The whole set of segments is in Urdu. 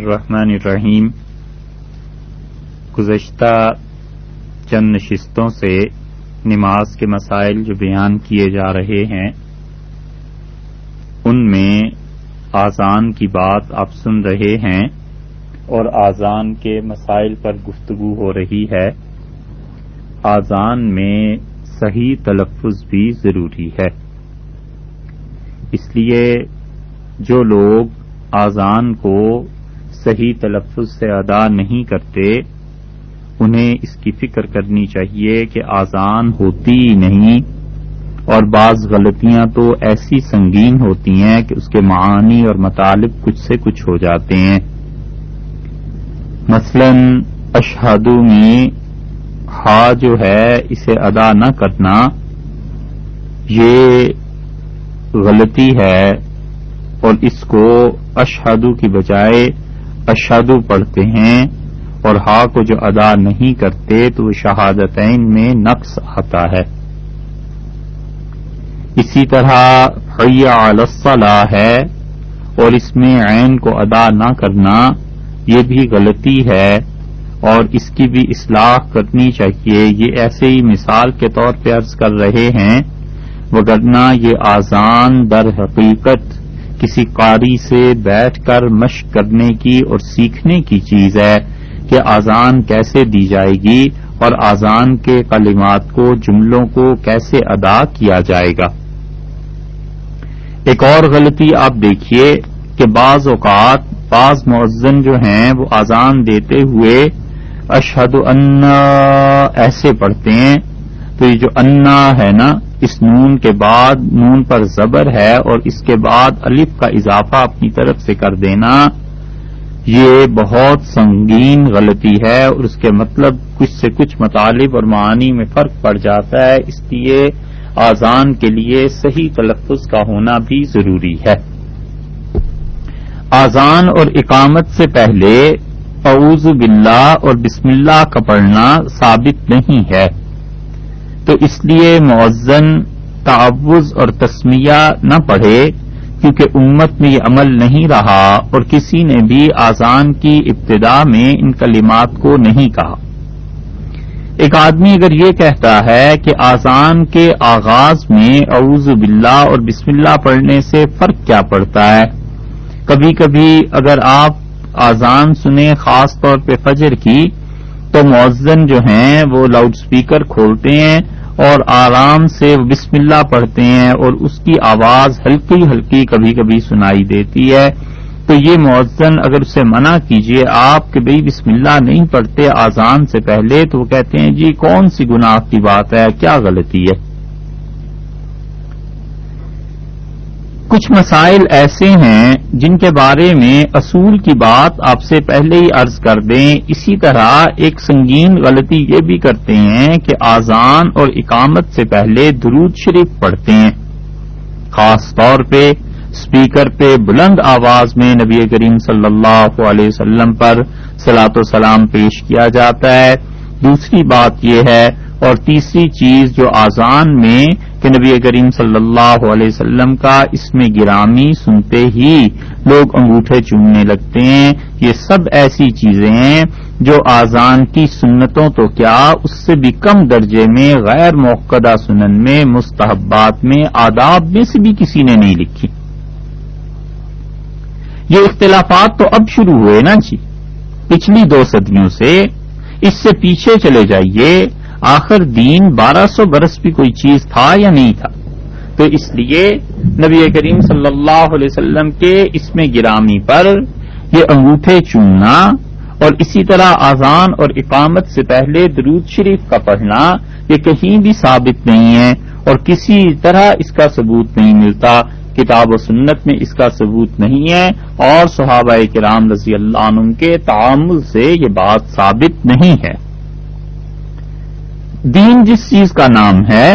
الرحمن الرحیم۔ گزشتہ چند نشستوں سے نماز کے مسائل جو بیان کیے جا رہے ہیں، ان میں آزان کی بات آپ سن رہے ہیں اور آزان کے مسائل پر گفتگو ہو رہی ہے۔ آزان میں صحیح تلفظ بھی ضروری ہے۔ اس لیے جو لوگ آزان کو صحیح تلفظ سے ادا نہیں کرتے، انہیں اس کی فکر کرنی چاہیے کہ آزان ہوتی نہیں، اور بعض غلطیاں تو ایسی سنگین ہوتی ہیں کہ اس کے معانی اور مطالب کچھ سے کچھ ہو جاتے ہیں۔ مثلا، اشہدو میں ہا جو ہے، اسے ادا نہ کرنا، یہ غلطی ہے، اور اس کو اشہدو کی بجائے اشہدو پڑھتے ہیں اور ہا کو جو ادا نہیں کرتے تو وہ شہادتین میں نقص آتا ہے۔ اسی طرح حیا الصلاح ہے اور اس میں عین کو ادا نہ کرنا یہ بھی غلطی ہے اور اس کی بھی اصلاح کرنی چاہیے۔ یہ ایسے ہی مثال کے طور پہ عرض کر رہے ہیں، وگرنہ یہ آزان در حقیقت کسی قاری سے بیٹھ کر مشق کرنے کی اور سیکھنے کی چیز ہے کہ آزان کیسے دی جائے گی اور آزان کے کلمات کو، جملوں کو کیسے ادا کیا جائے گا۔ ایک اور غلطی آپ دیکھیے کہ بعض اوقات بعض معزن جو ہیں وہ آزان دیتے ہوئے اشہد انا ایسے پڑھتے ہیں۔ تو یہ جو انا ہے نا اس نون کے بعد نون پر زبر ہے اور اس کے بعد الف کا اضافہ اپنی طرف سے کر دینا۔ یہ بہت سنگین غلطی ہے اور اس کے مطلب کچھ سے کچھ مطالب اور معانی میں فرق پڑ جاتا ہے۔ اس لیے آزان کے لیے صحیح تلفظ کا ہونا بھی ضروری ہے۔ آزان اور اقامت سے پہلے اعوذ باللہ اور بسم اللہ کا پڑھنا ثابت نہیں ہے۔ تو اس لیے معزن تعوض اور تسمیہ نہ پڑھے، کیونکہ امت میں یہ عمل نہیں رہا اور کسی نے بھی آزان کی ابتدا میں ان کلمات کو نہیں کہا۔ ایک آدمی اگر یہ کہتا ہے کہ آزان کے آغاز میں اعوذ باللہ اور بسم اللہ پڑھنے سے فرق کیا پڑتا ہے؟ کبھی کبھی اگر آپ آزان سنیں خاص طور پہ فجر کی، تو معزن جو ہیں وہ لاؤڈ سپیکر کھولتے ہیں اور آرام سے بسم اللہ پڑھتے ہیں اور اس کی آواز ہلکی ہلکی کبھی کبھی سنائی دیتی ہے۔ تو یہ معزن اگر اسے منع کیجیے آپ کہ بھئی بسم اللہ نہیں پڑھتے آزان سے پہلے تو وہ کہتے ہیں جی کون سی گناہ کی بات ہے؟ کیا غلطی ہے؟ کچھ مسائل ایسے ہیں جن کے بارے میں اصول کی بات آپ سے پہلے ہی عرض کر دیں۔ اسی طرح ایک سنگین غلطی یہ بھی کرتے ہیں کہ آزان اور اقامت سے پہلے درود شریف پڑھتے ہیں۔ خاص طور پہ اسپیکر پہ بلند آواز میں نبی کریم صلی اللہ علیہ وسلم پر سلاۃ و سلام پیش کیا جاتا ہے۔ دوسری بات یہ ہے اور تیسری چیز جو آزان میں کہ نبی کریم صلی اللہ علیہ وسلم کا اس میں گرامی سنتے ہی لوگ انگوٹھے چومنے لگتے ہیں، یہ سب ایسی چیزیں ہیں جو آزان کی سنتوں تو کیا اس سے بھی کم درجے میں غیر موقع سنن میں، مستحبات میں، آداب میں سے بھی کسی نے نہیں لکھی۔ یہ اختلافات تو اب شروع ہوئے نا جی پچھلی دو صدیوں سے، اس سے پیچھے چلے جائیے آخر دین بارہ سو برس بھی کوئی چیز تھا یا نہیں تھا؟ تو اس لیے نبی کریم صلی اللہ علیہ وسلم کے اس میں گرامی پر یہ انگوٹھے چوننا اور اسی طرح آزان اور اقامت سے پہلے درود شریف کا پڑھنا یہ کہیں بھی ثابت نہیں ہے اور کسی طرح اس کا ثبوت نہیں ملتا۔ کتاب و سنت میں اس کا ثبوت نہیں ہے اور صحابہ کرام رضی اللہ عنہ کے تعامل سے یہ بات ثابت نہیں ہے۔ دین جس چیز کا نام ہے،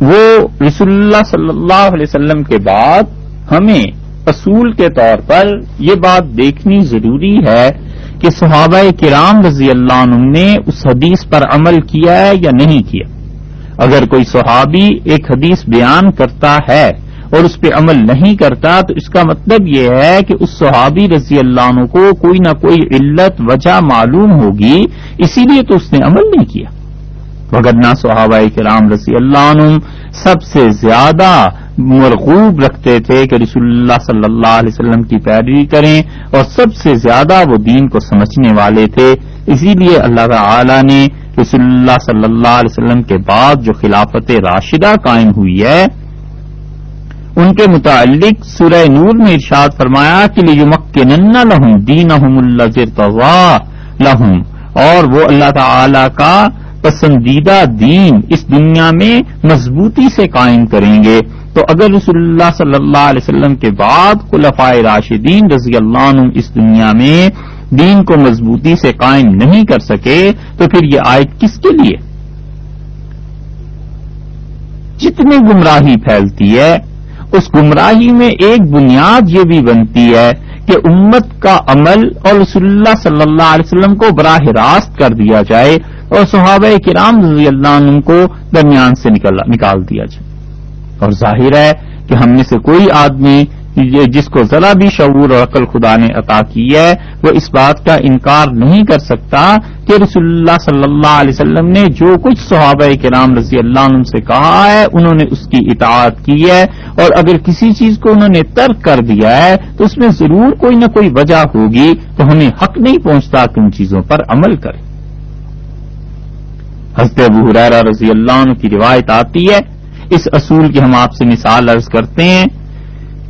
وہ رسول اللہ صلی اللہ علیہ وسلم کے بعد ہمیں اصول کے طور پر یہ بات دیکھنی ضروری ہے کہ صحابہ کرام رضی اللہ عنہ نے اس حدیث پر عمل کیا ہے یا نہیں کیا۔ اگر کوئی صحابی ایک حدیث بیان کرتا ہے اور اس پہ عمل نہیں کرتا، تو اس کا مطلب یہ ہے کہ اس صحابی رضی اللہ عنہ کو کوئی نہ کوئی علت، وجہ معلوم ہوگی، اسی لیے تو اس نے عمل نہیں کیا۔ وغیرہ صحابہ کرام رضی اللہ عنہ سب سے زیادہ مرغوب رکھتے تھے کہ رسول اللہ صلی اللہ علیہ وسلم کی پیروی کریں اور سب سے زیادہ وہ دین کو سمجھنے والے تھے۔ اسی لیے اللہ تعالی نے رسول اللہ صلی اللہ علیہ وسلم کے بعد جو خلافت راشدہ قائم ہوئی ہے، ان کے متعلق سورہ نور میں ارشاد فرمایا کہ لہم دین لہم اور وہ اللہ تعالی کا پسندیدہ دین اس دنیا میں مضبوطی سے قائم کریں گے، تو اگر رسول اللہ صلی اللہ علیہ وسلم کے بعد خلفائے راشدین رضی اللہ عنہ اس دنیا میں دین کو مضبوطی سے قائم نہیں کر سکے، تو پھر یہ آیت کس کے لیے؟ جتنی گمراہی پھیلتی ہے، اس گمراہی میں ایک بنیاد یہ بھی بنتی ہے کہ امت کا عمل اور رسول اللہ صلی اللہ علیہ وسلم کو براہ راست کر دیا جائے اور صحابہ کرام رضی اللہ عنہ کو درمیان سے نکال دیا جائے۔ اور ظاہر ہے کہ ہم میں سے کوئی آدمی جس کو ذرا بھی شعور اور عقل خدا نے عطا کی ہے، وہ اس بات کا انکار نہیں کر سکتا کہ رسول اللہ صلی اللہ علیہ وسلم نے جو کچھ صحابہ کے نام رضی اللہ عنہ سے کہا ہے، انہوں نے اس کی اطاعت کی ہے۔ اور اگر کسی چیز کو انہوں نے ترک کر دیا ہے، تو اس میں ضرور کوئی نہ کوئی وجہ ہوگی۔ تو ہمیں حق نہیں پہنچتا کہ ان چیزوں پر عمل کرے حضرت ابو حرارہ رضی اللہ عنہ کی روایت آتی ہے۔ اس اصول کی ہم آپ سے مثال عرض کرتے ہیں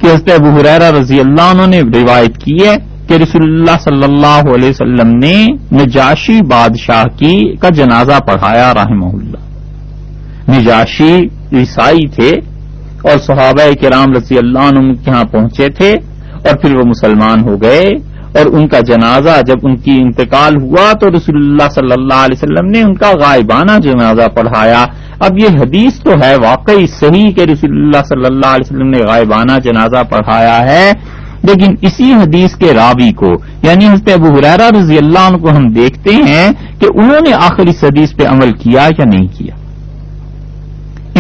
کہ حضرت ابو حریرہ رضی اللہ عنہ نے روایت کی ہے کہ رسول اللہ صلی اللہ علیہ وسلم نے نجاشی بادشاہ کی کا جنازہ پڑھایا، رحمہ اللہ۔ نجاشی عیسائی تھے اور صحابہ کرام رضی اللہ عنہ کے یہاں پہنچے تھے اور پھر وہ مسلمان ہو گئے۔ اور ان کا جنازہ جب ان کی انتقال ہوا تو رسول اللہ صلی اللہ علیہ وسلم نے ان کا غائبانہ جنازہ پڑھایا۔ اب یہ حدیث تو ہے واقعی صحیح کہ رسول اللہ صلی اللہ علیہ وسلم نے غائبانہ جنازہ پڑھایا ہے، لیکن اسی حدیث کے راوی کو یعنی حضرت ابو حرارہ رضی اللہ عنہ کو ہم دیکھتے ہیں کہ انہوں نے آخر اس حدیث پہ عمل کیا یا نہیں کیا۔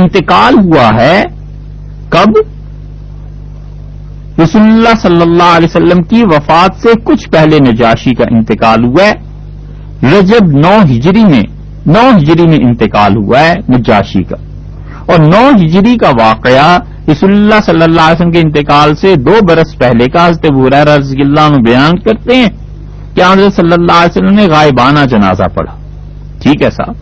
انتقال ہوا ہے کب؟ رسول اللہ صلی اللہ علیہ وسلم کی وفات سے کچھ پہلے نجاشی کا انتقال ہوا ہے۔ رجب نو ہجری میں، نو ہجری میں انتقال ہوا ہے نجاشی کا۔ اور نو ہجری کا واقعہ رسول اللہ صلی اللہ علیہ وسلم کے انتقال سے دو برس پہلے کا حضرت بحریر رضی اللہ عنہ بیان کرتے ہیں کہ حضرت صلی اللہ علیہ وسلم نے غائبانہ جنازہ پڑھا۔ ٹھیک ہے صاحب؟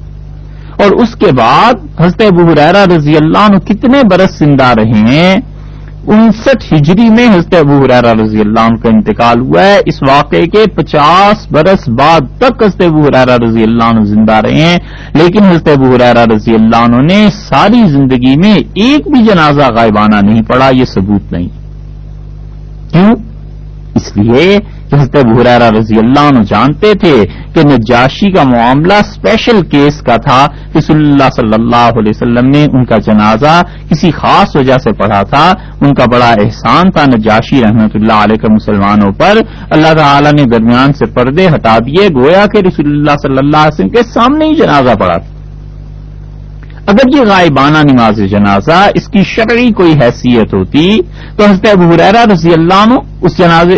اور اس کے بعد حضرت بحریر رضی اللہ عنہ کتنے برس زندہ رہے ہیں؟ انسٹھ ہجری میں حضرت ابو حرارہ رضی اللہ عنہ کا انتقال ہوا ہے۔ اس واقعے کے پچاس برس بعد تک حضرت ابو حرارہ رضی اللہ عنہ زندہ رہے ہیں۔ لیکن حضرت ابو حرارہ رضی اللہ عنہ نے ساری زندگی میں ایک بھی جنازہ غائبانہ نہیں پڑا یہ ثبوت نہیں۔ کیوں؟ اس لیے حضرت بحرارہ رضی اللہ عنہ جانتے تھے کہ نجاشی کا معاملہ اسپیشل کیس کا تھا، رسول اللہ صلی اللہ علیہ وسلم نے ان کا جنازہ کسی خاص وجہ سے پڑھا تھا۔ ان کا بڑا احسان تھا نجاشی رحمت اللہ علیہ کے مسلمانوں پر۔ اللہ تعالی نے درمیان سے پردے ہٹا دیے، گویا کہ رسول اللہ صلی اللہ علیہ وسلم کے سامنے ہی جنازہ پڑھا تھا۔ اگر یہ غائبانہ نماز جنازہ اس کی شرعی کوئی حیثیت ہوتی تو حضرت ابو حریرہ رضی اللہ عنہ اس جنازے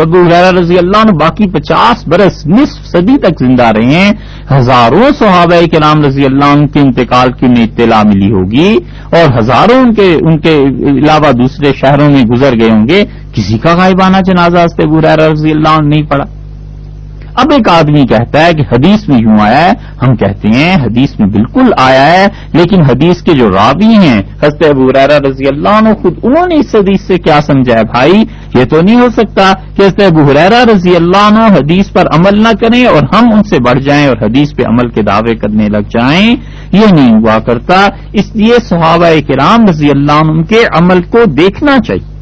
ابو حریرہ رضی اللہ عنہ باقی پچاس برس نصف صدی تک زندہ رہے ہیں۔ ہزاروں صحابہ کے نام رضی اللہ عنہ کے انتقال کی انہیں اطلاع ملی ہوگی اور ہزاروں ان کے ان کے علاوہ دوسرے شہروں میں گزر گئے ہوں گے۔ کسی کا غائبانہ جنازہ حضرت ابو حریرہ رضی اللہ عنہ نہیں پڑا اب ایک آدمی کہتا ہے کہ حدیث میں یوں آیا ہے، ہم کہتے ہیں حدیث میں بالکل آیا ہے، لیکن حدیث کے جو راوی ہیں، حضرت ابو ریرا رضی اللہ عنہ خود، انہوں نے اس حدیث سے کیا سمجھا ہے بھائی؟ یہ تو نہیں ہو سکتا کہ حضرت ابو حریرا رضی اللہ عنہ حدیث پر عمل نہ کریں اور ہم ان سے بڑھ جائیں اور حدیث پہ عمل کے دعوے کرنے لگ جائیں۔ یہ نہیں ہوا کرتا۔ اس لیے صحابہ کرام رضی اللہ عنہ کے عمل کو دیکھنا چاہیے۔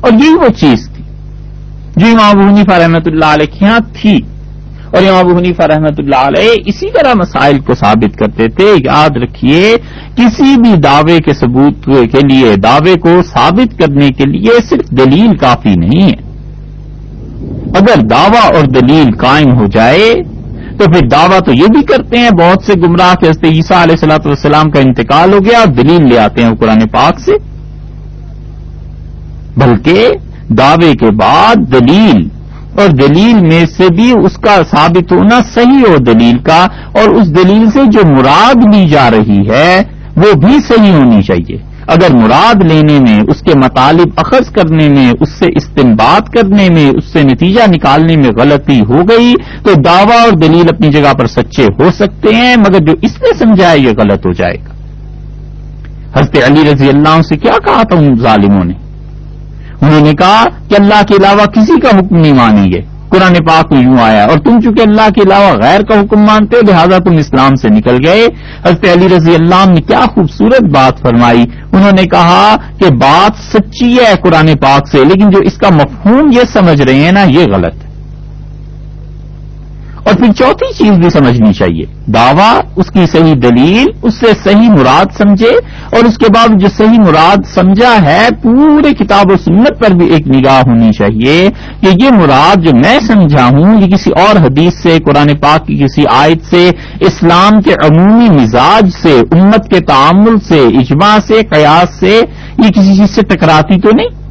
اور یہی وہ چیز جو امام ابو حنیفہ رحمۃ اللہ علیہ کے یہاں تھی اور امام ابو حنیفہ رحمۃ اللہ علیہ اسی طرح مسائل کو ثابت کرتے تھے۔ یاد رکھیے، کسی بھی دعوے کے ثبوت کے لیے، دعوے کو ثابت کرنے کے لیے صرف دلیل کافی نہیں ہے۔ اگر دعوی اور دلیل قائم ہو جائے، تو پھر دعویٰ تو یہ بھی کرتے ہیں، بہت سے گمراہ کے حضرت عیسیٰ علیہ السلاۃ والسلام کا انتقال ہو گیا، دلیل لے آتے ہیں وہ قرآن پاک سے۔ بلکہ دعوے کے بعد دلیل، اور دلیل میں سے بھی اس کا ثابت ہونا صحیح ہو دلیل کا، اور اس دلیل سے جو مراد لی جا رہی ہے، وہ بھی صحیح ہونی چاہیے۔ اگر مراد لینے میں، اس کے مطالب اخذ کرنے میں، اس سے استنباد کرنے میں، اس سے نتیجہ نکالنے میں غلطی ہو گئی، تو دعویٰ اور دلیل اپنی جگہ پر سچے ہو سکتے ہیں، مگر جو اس نے سمجھا ہے یہ غلط ہو جائے گا۔ حضرت علی رضی اللہ سے کیا کہا تھا ان ظالموں نے؟ انہوں نے کہا کہ اللہ کے علاوہ کسی کا حکم نہیں مانیں گے قرآن پاک میں یوں آیا اور تم چونکہ اللہ کے علاوہ غیر کا حکم مانتے لہذا تم اسلام سے نکل گئے۔ حضرت علی رضی اللہ نے کیا خوبصورت بات فرمائی۔ انہوں نے کہا کہ بات سچی ہے قرآن پاک سے، لیکن جو اس کا مفہوم یہ سمجھ رہے ہیں نا، یہ غلط ہے۔ اور پھر چوتھی چیز بھی سمجھنی چاہیے۔ دعویٰ، اس کی صحیح دلیل، اس سے صحیح مراد سمجھے اور اس کے بعد جو صحیح مراد سمجھا ہے، پورے کتاب و سنت پر بھی ایک نگاہ ہونی چاہیے کہ یہ مراد جو میں سمجھا ہوں، یہ کسی اور حدیث سے، قرآن پاک کی کسی آیت سے، اسلام کے عمومی مزاج سے، امت کے تعامل سے، اجماع سے، قیاس سے، یہ کسی چیز سے ٹکراتی تو نہیں۔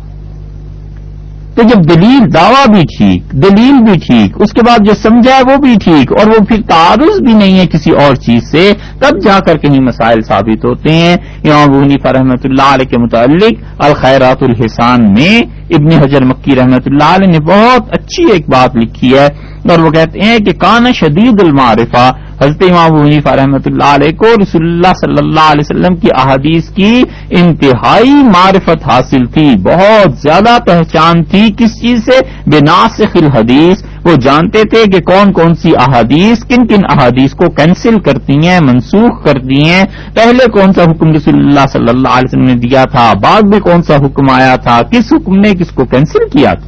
تو جب دلیل دعویٰ بھی ٹھیک، دلیل بھی ٹھیک، اس کے بعد جو سمجھا ہے وہ بھی ٹھیک، اور وہ پھر تعارض بھی نہیں ہے کسی اور چیز سے، تب جا کر کہیں مسائل ثابت ہوتے ہیں۔ یہاں بونی رحمۃ اللہ علیہ کے متعلق الخیرات الحسان میں ابن حجر مکی رحمۃ اللہ علیہ نے بہت اچھی ایک بات لکھی ہے، اور وہ کہتے ہیں کہ کان شدید المعرفہ حضرت امام حنیفہ رحمۃ اللہ علیہ کو رسول اللہ صلی اللہ علیہ وسلم کی احادیث کی انتہائی معرفت حاصل تھی۔ بہت زیادہ پہچان تھی کس چیز سے؟ بناسخ الحدیث۔ وہ جانتے تھے کہ کون کون سی احادیث، کن کن احادیث کو کینسل کرتی ہیں، منسوخ کرتی ہیں۔ پہلے کون سا حکم رسول اللہ صلی اللہ علیہ وسلم نے دیا تھا؟ بعد میں کون سا حکم آیا تھا؟ کس حکم نے کس کو کینسل کیا تھا؟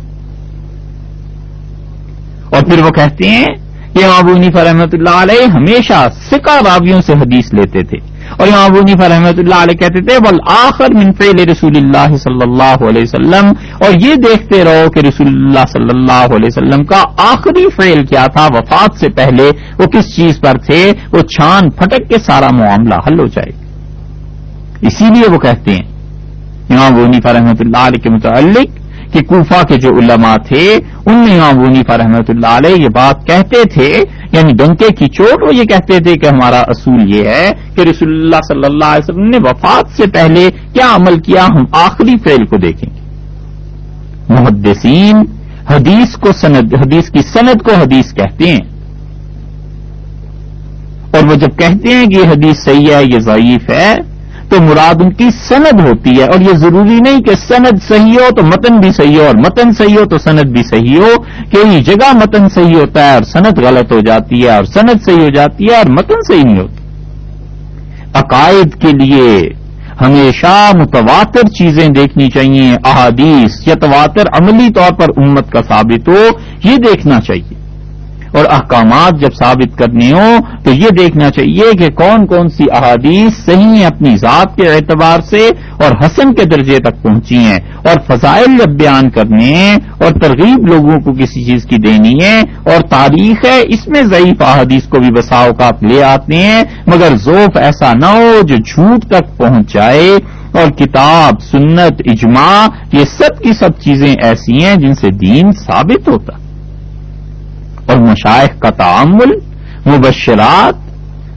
اور پھر وہ کہتے ہیں کہ ابو نیفا رحمۃ اللہ علیہ ہمیشہ سکا راویوں سے حدیث لیتے تھے اور یہاں ابو نیفا رحمۃ اللہ علیہ کہتے تھے بل آخر فعل رسول اللہ صلی اللہ علیہ وسلم. اور یہ دیکھتے رہو کہ رسول اللہ صلی اللہ علیہ وسلم کا آخری فعل کیا تھا، وفات سے پہلے۔ وہ کس چیز پر تھے؟ وہ چھان پھٹک کے سارا معاملہ حل ہو جائے۔ اسی لیے وہ کہتے ہیں، یہاں ابو نیفا رحمۃ اللہ علیہ کے متعلق کہ کوفہ کے جو علماء تھے، ان میں امام ونیفا رحمۃ اللہ علیہ یہ بات کہتے تھے یعنی ڈنکے کی چوٹ وہ یہ کہتے تھے کہ ہمارا اصول یہ ہے کہ رسول اللہ صلی اللہ علیہ وسلم نے وفات سے پہلے کیا عمل کیا، ہم آخری فعل کو دیکھیں گے۔ محدثین حدیث کو سند، حدیث کی سند کو حدیث کہتے ہیں۔ اور وہ جب کہتے ہیں کہ یہ حدیث صحیح ہے، یہ ضعیف ہے تو مراد ان کی سند ہوتی ہے اور یہ ضروری نہیں کہ سند صحیح ہو تو متن بھی صحیح ہو اور متن صحیح ہو تو سند بھی صحیح ہو کئی جگہ متن صحیح ہوتا ہے اور سند غلط ہو جاتی ہے اور سند صحیح ہو جاتی ہے اور متن صحیح نہیں ہوتی۔ عقائد کے لیے ہمیشہ متواتر چیزیں دیکھنی چاہیے، احادیث یا تواتر عملی طور پر امت کا ثابت ہو، یہ دیکھنا چاہیے۔ اور احکامات جب ثابت کرنے ہوں تو یہ دیکھنا چاہیے کہ کون کون سی احادیث صحیح ہیں اپنی ذات کے اعتبار سے اور حسن کے درجے تک پہنچی ہیں اور فضائل جب بیان کرنے ہیں اور ترغیب لوگوں کو کسی چیز کی دینی ہے اور تاریخ ہے، اس میں ضعیف احادیث کو بھی بساؤ کا لے آتے ہیں، مگر ذوف ایسا نہ ہو جو جھوٹ تک پہنچ جائے۔ اور کتاب، سنت، اجماع، یہ سب کی سب چیزیں ایسی ہیں جن سے دین ثابت ہوتا۔ اور مشائق کا تعامل، مبشرات،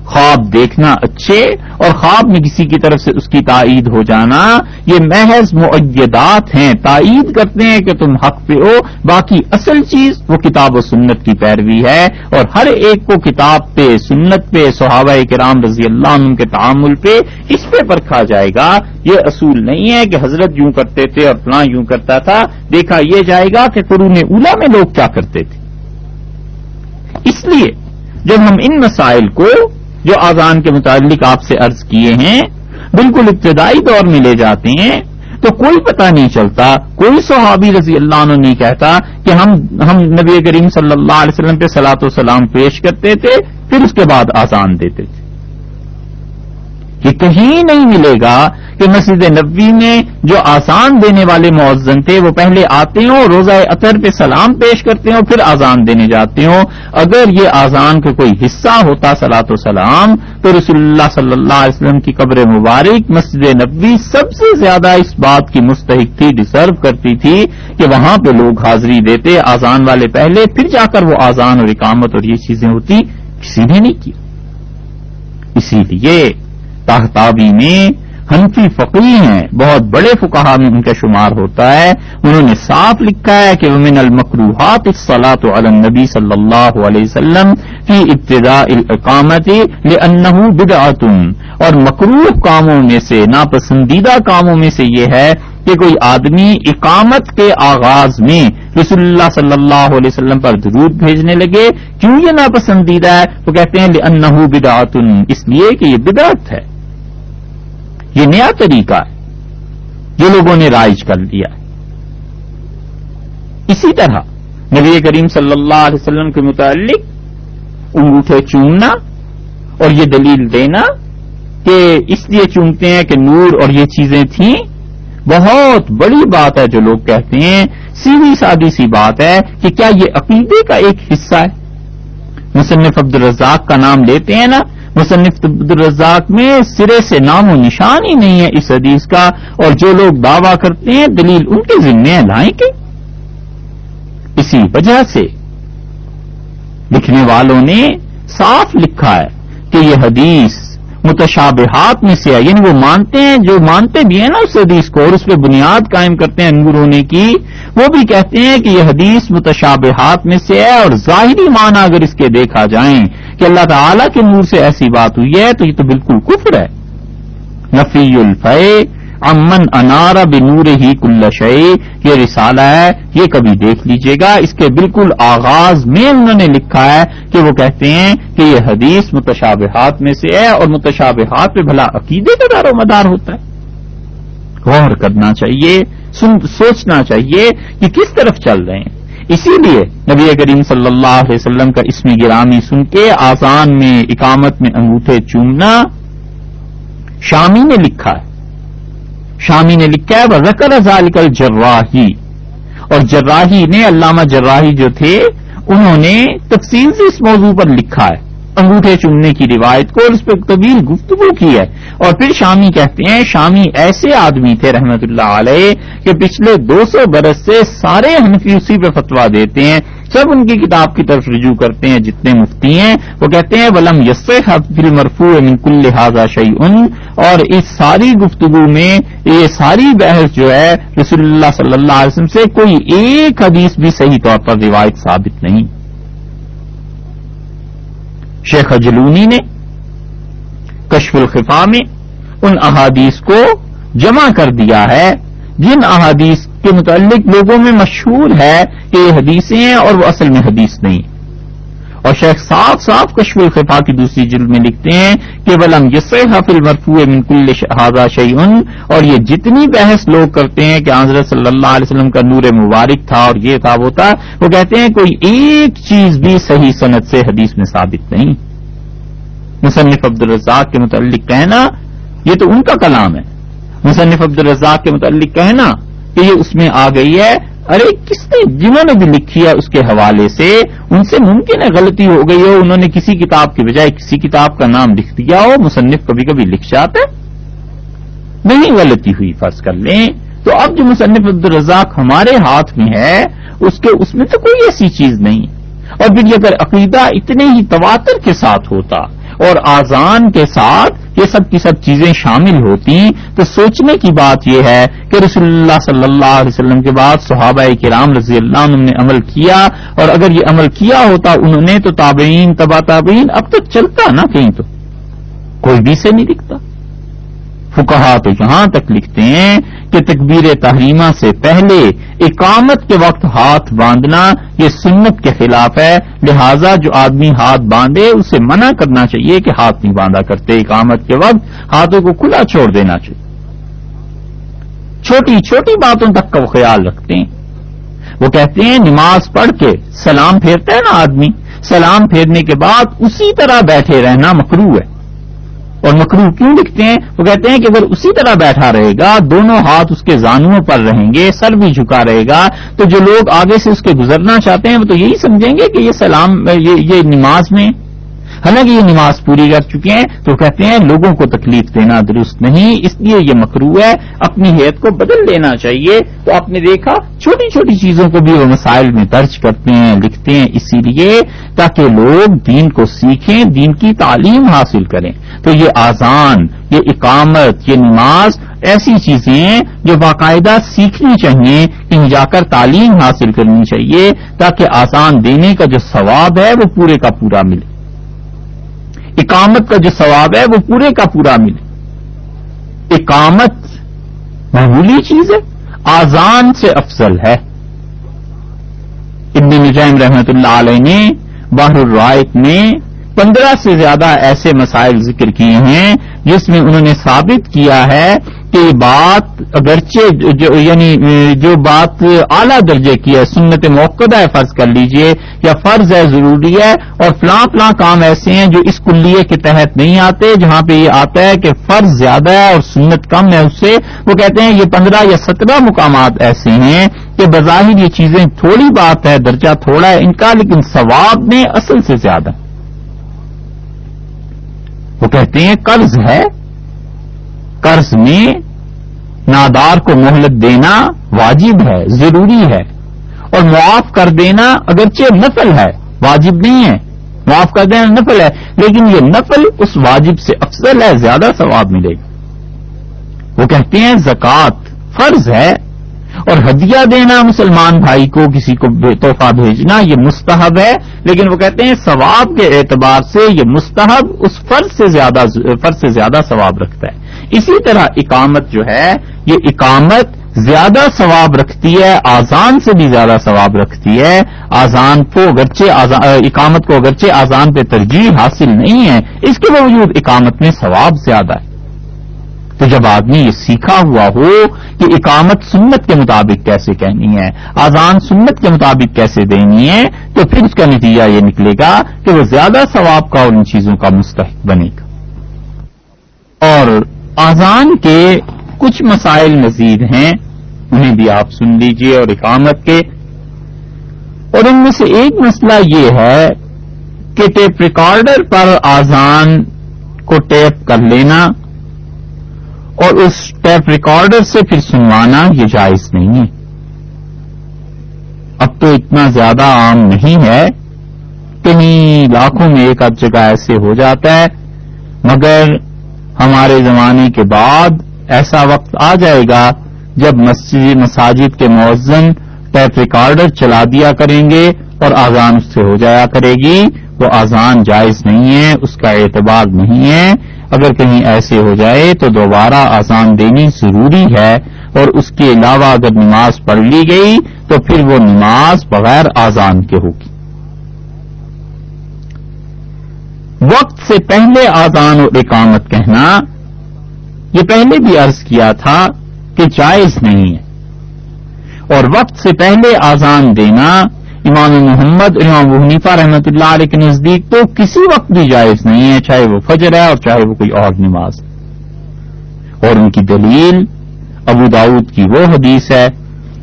خواب دیکھنا اچھے اور خواب میں کسی کی طرف سے اس کی تائید ہو جانا، یہ محض معیدات ہیں، تائید کرتے ہیں کہ تم حق پہ ہو، باقی اصل چیز وہ کتاب و سنت کی پیروی ہے اور ہر ایک کو کتاب پہ، سنت پہ، صحابہ کرام رضی اللہ عنہ کے تعامل پہ اس پہ پرکھا جائے گا۔ یہ اصول نہیں ہے کہ حضرت یوں کرتے تھے اور فلاں یوں کرتا تھا، دیکھا یہ جائے گا کہ قرون اولا میں لوگ کیا کرتے تھے۔ اس لیے جب ہم ان مسائل کو جو آزان کے متعلق آپ سے عرض کیے ہیں بالکل ابتدائی دور میں لے جاتے ہیں، تو کوئی پتہ نہیں چلتا، کوئی صحابی رضی اللہ عنہ نہیں کہتا کہ ہم ہم نبی کریم صلی اللہ علیہ وسلم پہ سلاۃ وسلام پیش کرتے تھے، پھر اس کے بعد آزان دیتے تھے۔ یہ کہیں نہیں ملے گا کہ مسجد نبوی میں جو آزان دینے والے معذن تھے، وہ پہلے آتے ہوں، روزہ اطر پہ سلام پیش کرتے ہوں، پھر آزان دینے جاتے ہوں۔ اگر یہ آزان کا کوئی حصہ ہوتا سلاۃ و سلام، تو رسول اللہ صلی اللہ علیہ وسلم کی قبر مبارک مسجد نبوی سب سے زیادہ اس بات کی مستحق تھی ڈیزرو کرتی تھی کہ وہاں پہ لوگ حاضری دیتے، آزان والے پہلے، پھر جا کر وہ آزان اور اقامت اور یہ چیزیں ہوتی۔ کسی نے نہیں کی اسی لیے تاہتابی میں ہنفی فقی ہیں، بہت بڑے فکہ میں ان کا شمار ہوتا ہے۔ انہوں نے صاف لکھا ہے کہ ومن المکروحات الصلاۃ علی النبی صلی اللہ علیہ وسلم فی ابتداء الاقامت لانه بدعت۔ اور مکروح کاموں میں سے، ناپسندیدہ کاموں میں سے یہ ہے کہ کوئی آدمی اقامت کے آغاز میں رسول اللہ صلی اللہ علیہ وسلم پر درود بھیجنے لگے، کیوں یہ ناپسندیدہ ہے؟ وہ کہتے ہیں لانه بدعت، اس لیے کہ یہ بدعت ہے۔ یہ نیا طریقہ ہے جو لوگوں نے رائج کر دیا اسی طرح نبی کریم صلی اللہ علیہ وسلم کے متعلق انگوٹھے چومنا اور یہ دلیل دینا کہ اس لیے چومتے ہیں کہ نور اور یہ چیزیں تھیں۔ بہت بڑی بات ہے جو لوگ کہتے ہیں، سیدھی سادی سی بات ہے کہ کیا یہ عقیدے کا ایک حصہ ہے؟ مصنف عبد الرزاق کا نام لیتے ہیں نا مصنف عبدالرزاق میں سرے سے نام و نشان ہی نہیں ہے اس حدیث کا، اور جو لوگ دعویٰ کرتے ہیں، دلیل ان کے ذمے لائیں گے۔ اسی وجہ سے لکھنے والوں نے صاف لکھا ہے کہ یہ حدیث متشابہات میں سے ہے۔ یعنی وہ مانتے ہیں، جو مانتے بھی ہیں نا اس حدیث کو، اور اس پہ بنیاد قائم کرتے ہیں انگور ہونے کی، وہ بھی کہتے ہیں کہ یہ حدیث متشابہات میں سے ہے، اور ظاہری معنی اگر اس کے دیکھا جائیں کہ اللہ تعالی کے نور سے ایسی بات ہوئی ہے تو یہ تو بالکل کفر ہے۔ نفی الفے امن انارا بنور ہی کل شعی یہ رسالہ ہے، یہ کبھی دیکھ لیجیے گا۔ اس کے بالکل آغاز میں انہوں نے لکھا ہے کہ وہ کہتے ہیں کہ یہ حدیث متشابہات میں سے ہے اور متشابہات پہ بھلا عقیدے کا دار و مدار ہوتا ہے۔ غور کرنا چاہیے سوچنا چاہیے کہ کس طرف چل رہے ہیں۔ اسی لیے نبی کریم صلی اللہ علیہ وسلم کا اسم گرامی سن کے آسان میں اقامت میں انگوٹھے چومنا شامی نے لکھا ہے۔ شامی نے لکھا ہے وہ رکر ذالکل جراہی اور جراہی نے، علامہ جراہی جو تھے، انہوں نے تفصیل سے اس موضوع پر لکھا ہے۔ انگوٹھے چننے کی روایت کو اور اس پہ طویل گفتگو کی ہے۔ اور پھر شامی کہتے ہیں، شامی ایسے آدمی تھے رحمت اللہ علیہ کہ پچھلے دو سو برس سے سارے حنفی اسی پہ فتوا دیتے ہیں۔ سب ان کی کتاب کی طرف رجوع کرتے ہیں، جتنے مفتی ہیں۔ وہ کہتے ہیں، ولم یس فل مرفو من لہٰذا شعی ان اور اس ساری گفتگو میں یہ ساری بحث جو ہے، رسول اللہ صلی اللہ علیہ وسلم سے کوئی ایک حدیث بھی صحیح طور پر روایت ثابت نہیں۔ شیخ جلونی نے، کشف الخفا میں ان احادیث کو جمع کر دیا ہے۔ جن احادیث کے متعلق لوگوں میں مشہور ہے کہ یہ حدیثیں ہیں اور وہ اصل میں حدیث نہیں۔ اور شیخ صاف صاف کشف الخفا کی دوسری جلد میں لکھتے ہیں کہ ولم یس حفل مرفوع منکل شہازہ شعین اور یہ جتنی بحث لوگ کرتے ہیں کہ حضرت صلی اللہ علیہ وسلم کا نور مبارک تھا اور یہ تھا وہ تھا، وہ کہتے ہیں کوئی ایک چیز بھی صحیح صنعت سے حدیث میں ثابت نہیں۔ مصنف عبد الرزاق کے متعلق کہنا، یہ تو ان کا کلام ہے۔ مصنف عبد الرزاق کے متعلق کہنا کہ یہ اس میں آ گئی ہے۔ ارے، کس نے جنہوں نے بھی لکھی ہے اس کے حوالے سے؟ ان سے ممکن ہے غلطی ہو گئی ہو، انہوں نے کسی کتاب کی بجائے کسی کتاب کا نام لکھ دیا ہو، مصنف کبھی کبھی لکھ جاتا ہے۔ نہیں غلطی ہوئی، فرض کر لیں۔ تو اب جو مصنف عبد الرزاق ہمارے ہاتھ میں ہے، اس کے اس میں تو کوئی ایسی چیز نہیں۔ اور پھر یہ اگر عقیدہ اتنے ہی تواتر کے ساتھ ہوتا اور آزان کے ساتھ یہ سب کی سب چیزیں شامل ہوتی تو سوچنے کی بات یہ ہے کہ رسول اللہ صلی اللہ علیہ وسلم کے بعد صحابہ کرام رضی اللہ عنہ نے عمل کیا، اور اگر یہ عمل کیا ہوتا انہوں نے تو تابعین، تبا تابعین، اب تک چلتا نا کہیں تو، کوئی بھی سے نہیں دکھتا فکہ تو یہاں تک لکھتے ہیں کہ تکبیر تحریمہ سے پہلے اقامت کے وقت ہاتھ باندھنا یہ سنت کے خلاف ہے، لہذا جو آدمی ہاتھ باندھے اسے منع کرنا چاہیے کہ ہاتھ نہیں باندھا کرتے۔ اقامت کے وقت ہاتھوں کو کھلا چھوڑ دینا چاہیے۔ چھوٹی چھوٹی باتوں تک کا وہ خیال رکھتے ہیں۔ وہ کہتے ہیں، نماز پڑھ کے سلام پھیرتا ہے نا آدمی۔ سلام پھیرنے کے بعد اسی طرح بیٹھے رہنا مکرو ہے۔ اور مکرو کیوں لکھتے ہیں؟ وہ کہتے ہیں کہ اگر اسی طرح بیٹھا رہے گا دونوں ہاتھ اس کے زانوں پر رہیں گے سر بھی جھکا رہے گا تو جو لوگ آگے سے اس کے گزرنا چاہتے ہیں وہ تو یہی سمجھیں گے کہ یہ سلام یہ, یہ نماز میں حالانکہ یہ نماز پوری کر چکے ہیں تو کہتے ہیں لوگوں کو تکلیف دینا درست نہیں، اس لیے یہ مکرو ہے، اپنی حیت کو بدل لینا چاہیے۔ تو آپ نے دیکھا چھوٹی چھوٹی چیزوں کو بھی وہ مسائل میں درج کرتے ہیں، لکھتے ہیں، اسی لیے تاکہ لوگ دین کو سیکھیں، دین کی تعلیم حاصل کریں۔ تو یہ آزان یہ اقامت، یہ نماز ایسی چیزیں ہیں جو باقاعدہ سیکھنی چاہیے، کہیں جا کر تعلیم حاصل کرنی چاہیے، تاکہ آسان دینے کا جو ثواب ہے وہ پورے کا پورا ملے۔ اقامت کا جو ثواب ہے وہ پورے کا پورا ملے۔ اقامت معمولی چیز ہے، آزان سے افضل ہے۔ ابن نجائم رحمت اللہ علیہ نے باہر الرائت میں پندرہ سے زیادہ ایسے مسائل ذکر کیے ہیں جس میں انہوں نے ثابت کیا ہے کہ بات اگرچہ جو یعنی جو بات اعلیٰ درجے کی ہے، سنت موقع ہے، فرض کر لیجیے، یا فرض ہے، ضروری ہے، اور فلاں فلاں کام ایسے ہیں جو اس کلیے کے تحت نہیں آتے، جہاں پہ یہ آتا ہے کہ فرض زیادہ ہے اور سنت کم ہے، اس سے وہ کہتے ہیں یہ پندرہ یا سترہ مقامات ایسے ہیں کہ بظاہر یہ چیزیں تھوڑی بات ہے، درجہ تھوڑا ہے، ان کا، لیکن ثواب میں اصل سے زیادہ۔ وہ کہتے ہیں قرض ہے قرض میں نادار کو مہلت دینا واجب ہے، ضروری ہے۔ اور معاف کر دینا اگرچہ نفل ہے، واجب نہیں ہے۔ معاف کر دینا نفل ہے، لیکن یہ نفل اس واجب سے افضل ہے، زیادہ ثواب ملے گا۔ وہ کہتے ہیں زکوٰۃ فرض ہے اور ہدیہ دینا مسلمان بھائی کو، کسی کو تحفہ بھیجنا، یہ مستحب ہے۔ لیکن وہ کہتے ہیں ثواب کے اعتبار سے یہ مستحب اس فرض سے زیادہ فرض سے زیادہ ثواب رکھتا ہے۔ اسی طرح اقامت جو ہے، یہ اقامت زیادہ ثواب رکھتی ہے آزان سے بھی زیادہ ثواب رکھتی ہے۔ آزان کو اگرچہ اقامت کو اگرچہ آزان پہ ترجیح حاصل نہیں ہے، اس کے باوجود اقامت میں ثواب زیادہ ہے۔ تو جب آدمی یہ سیکھا ہوا ہو کہ اقامت سنت کے مطابق کیسے کہنی ہے آزان سنت کے مطابق کیسے دینی ہے، تو پھر اس کا نتیجہ یہ نکلے گا کہ وہ زیادہ ثواب کا اور ان چیزوں کا مستحق بنے گا۔ اور آزان کے کچھ مسائل مزید ہیں، انہیں بھی آپ سن لیجیے اور اقامت کے۔ اور ان میں سے ایک مسئلہ یہ ہے کہ ٹیپ ریکارڈر پر آزان کو ٹیپ کر لینا اور اس ٹیپ ریکارڈر سے پھر سنوانا یہ جائز نہیں ہے۔ اب تو اتنا زیادہ عام نہیں ہے کہیں لاکھوں میں ایک اب جگہ ایسے ہو جاتا ہے، مگر ہمارے زمانے کے بعد ایسا وقت آ جائے گا جب مسجد، مساجد کے موزن ٹیپ ریکارڈر چلا دیا کریں گے اور آزان اس سے ہو جایا کرے گی۔ وہ آزان جائز نہیں ہے، اس کا اعتبار نہیں ہے۔ اگر کہیں ایسے ہو جائے تو دوبارہ آزان دینی ضروری ہے اور اس کے علاوہ اگر نماز پڑھ لی گئی تو پھر وہ نماز بغیر آزان کے ہوگی۔ وقت سے پہلے آزان و اقامت کہنا، یہ پہلے بھی عرض کیا تھا کہ جائز نہیں ہے۔ اور وقت سے پہلے آزان دینا امام محمد، امام حنیفہ رحمۃ اللہ علیہ کے نزدیک تو کسی وقت بھی جائز نہیں ہے، چاہے وہ فجر ہے اور چاہے وہ کوئی اور نماز۔ اور ان کی دلیل ابو داود کی وہ حدیث ہے،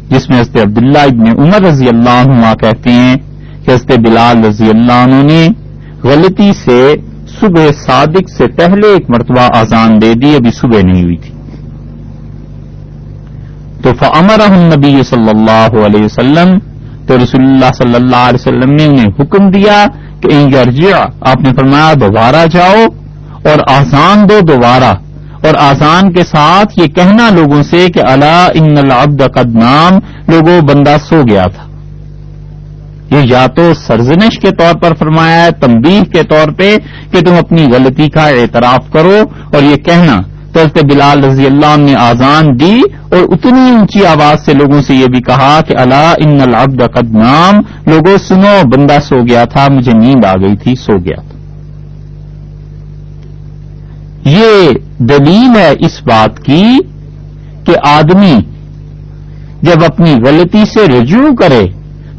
جس میں حضرت عبداللہ ابن عمر رضی اللہ عنہ کہتے ہیں کہ حضرت بلال رضی اللہ عنہ نے غلطی سے صبح صادق سے پہلے ایک مرتبہ آزان دے دی، ابھی صبح نہیں ہوئی تھی۔ تو فمر نبی صلی اللہ علیہ وسلم تو رسول اللہ صلی اللہ علیہ وسلم نے انہیں حکم دیا کہ انجرجیا آپ نے فرمایا دوبارہ جاؤ اور آسان دو دوبارہ اور آسان کے ساتھ یہ کہنا لوگوں سے کہ اللہ ان العبد قد نام لوگوں بندہ سو گیا تھا۔ یہ یا تو سرزنش کے طور پر فرمایا ہے، تنبیہ کے طور پہ کہ تم اپنی غلطی کا اعتراف کرو اور یہ کہنا حضرت بلال رضی اللہ نے آزان دی اور اتنی اونچی آواز سے لوگوں سے یہ بھی کہا کہ اللہ ان العبد قد نام۔ لوگوں، سنو، بندہ سو گیا تھا، مجھے نیند آ گئی تھی، سو گیا تھا۔ یہ دلیل ہے اس بات کی کہ آدمی جب اپنی غلطی سے رجوع کرے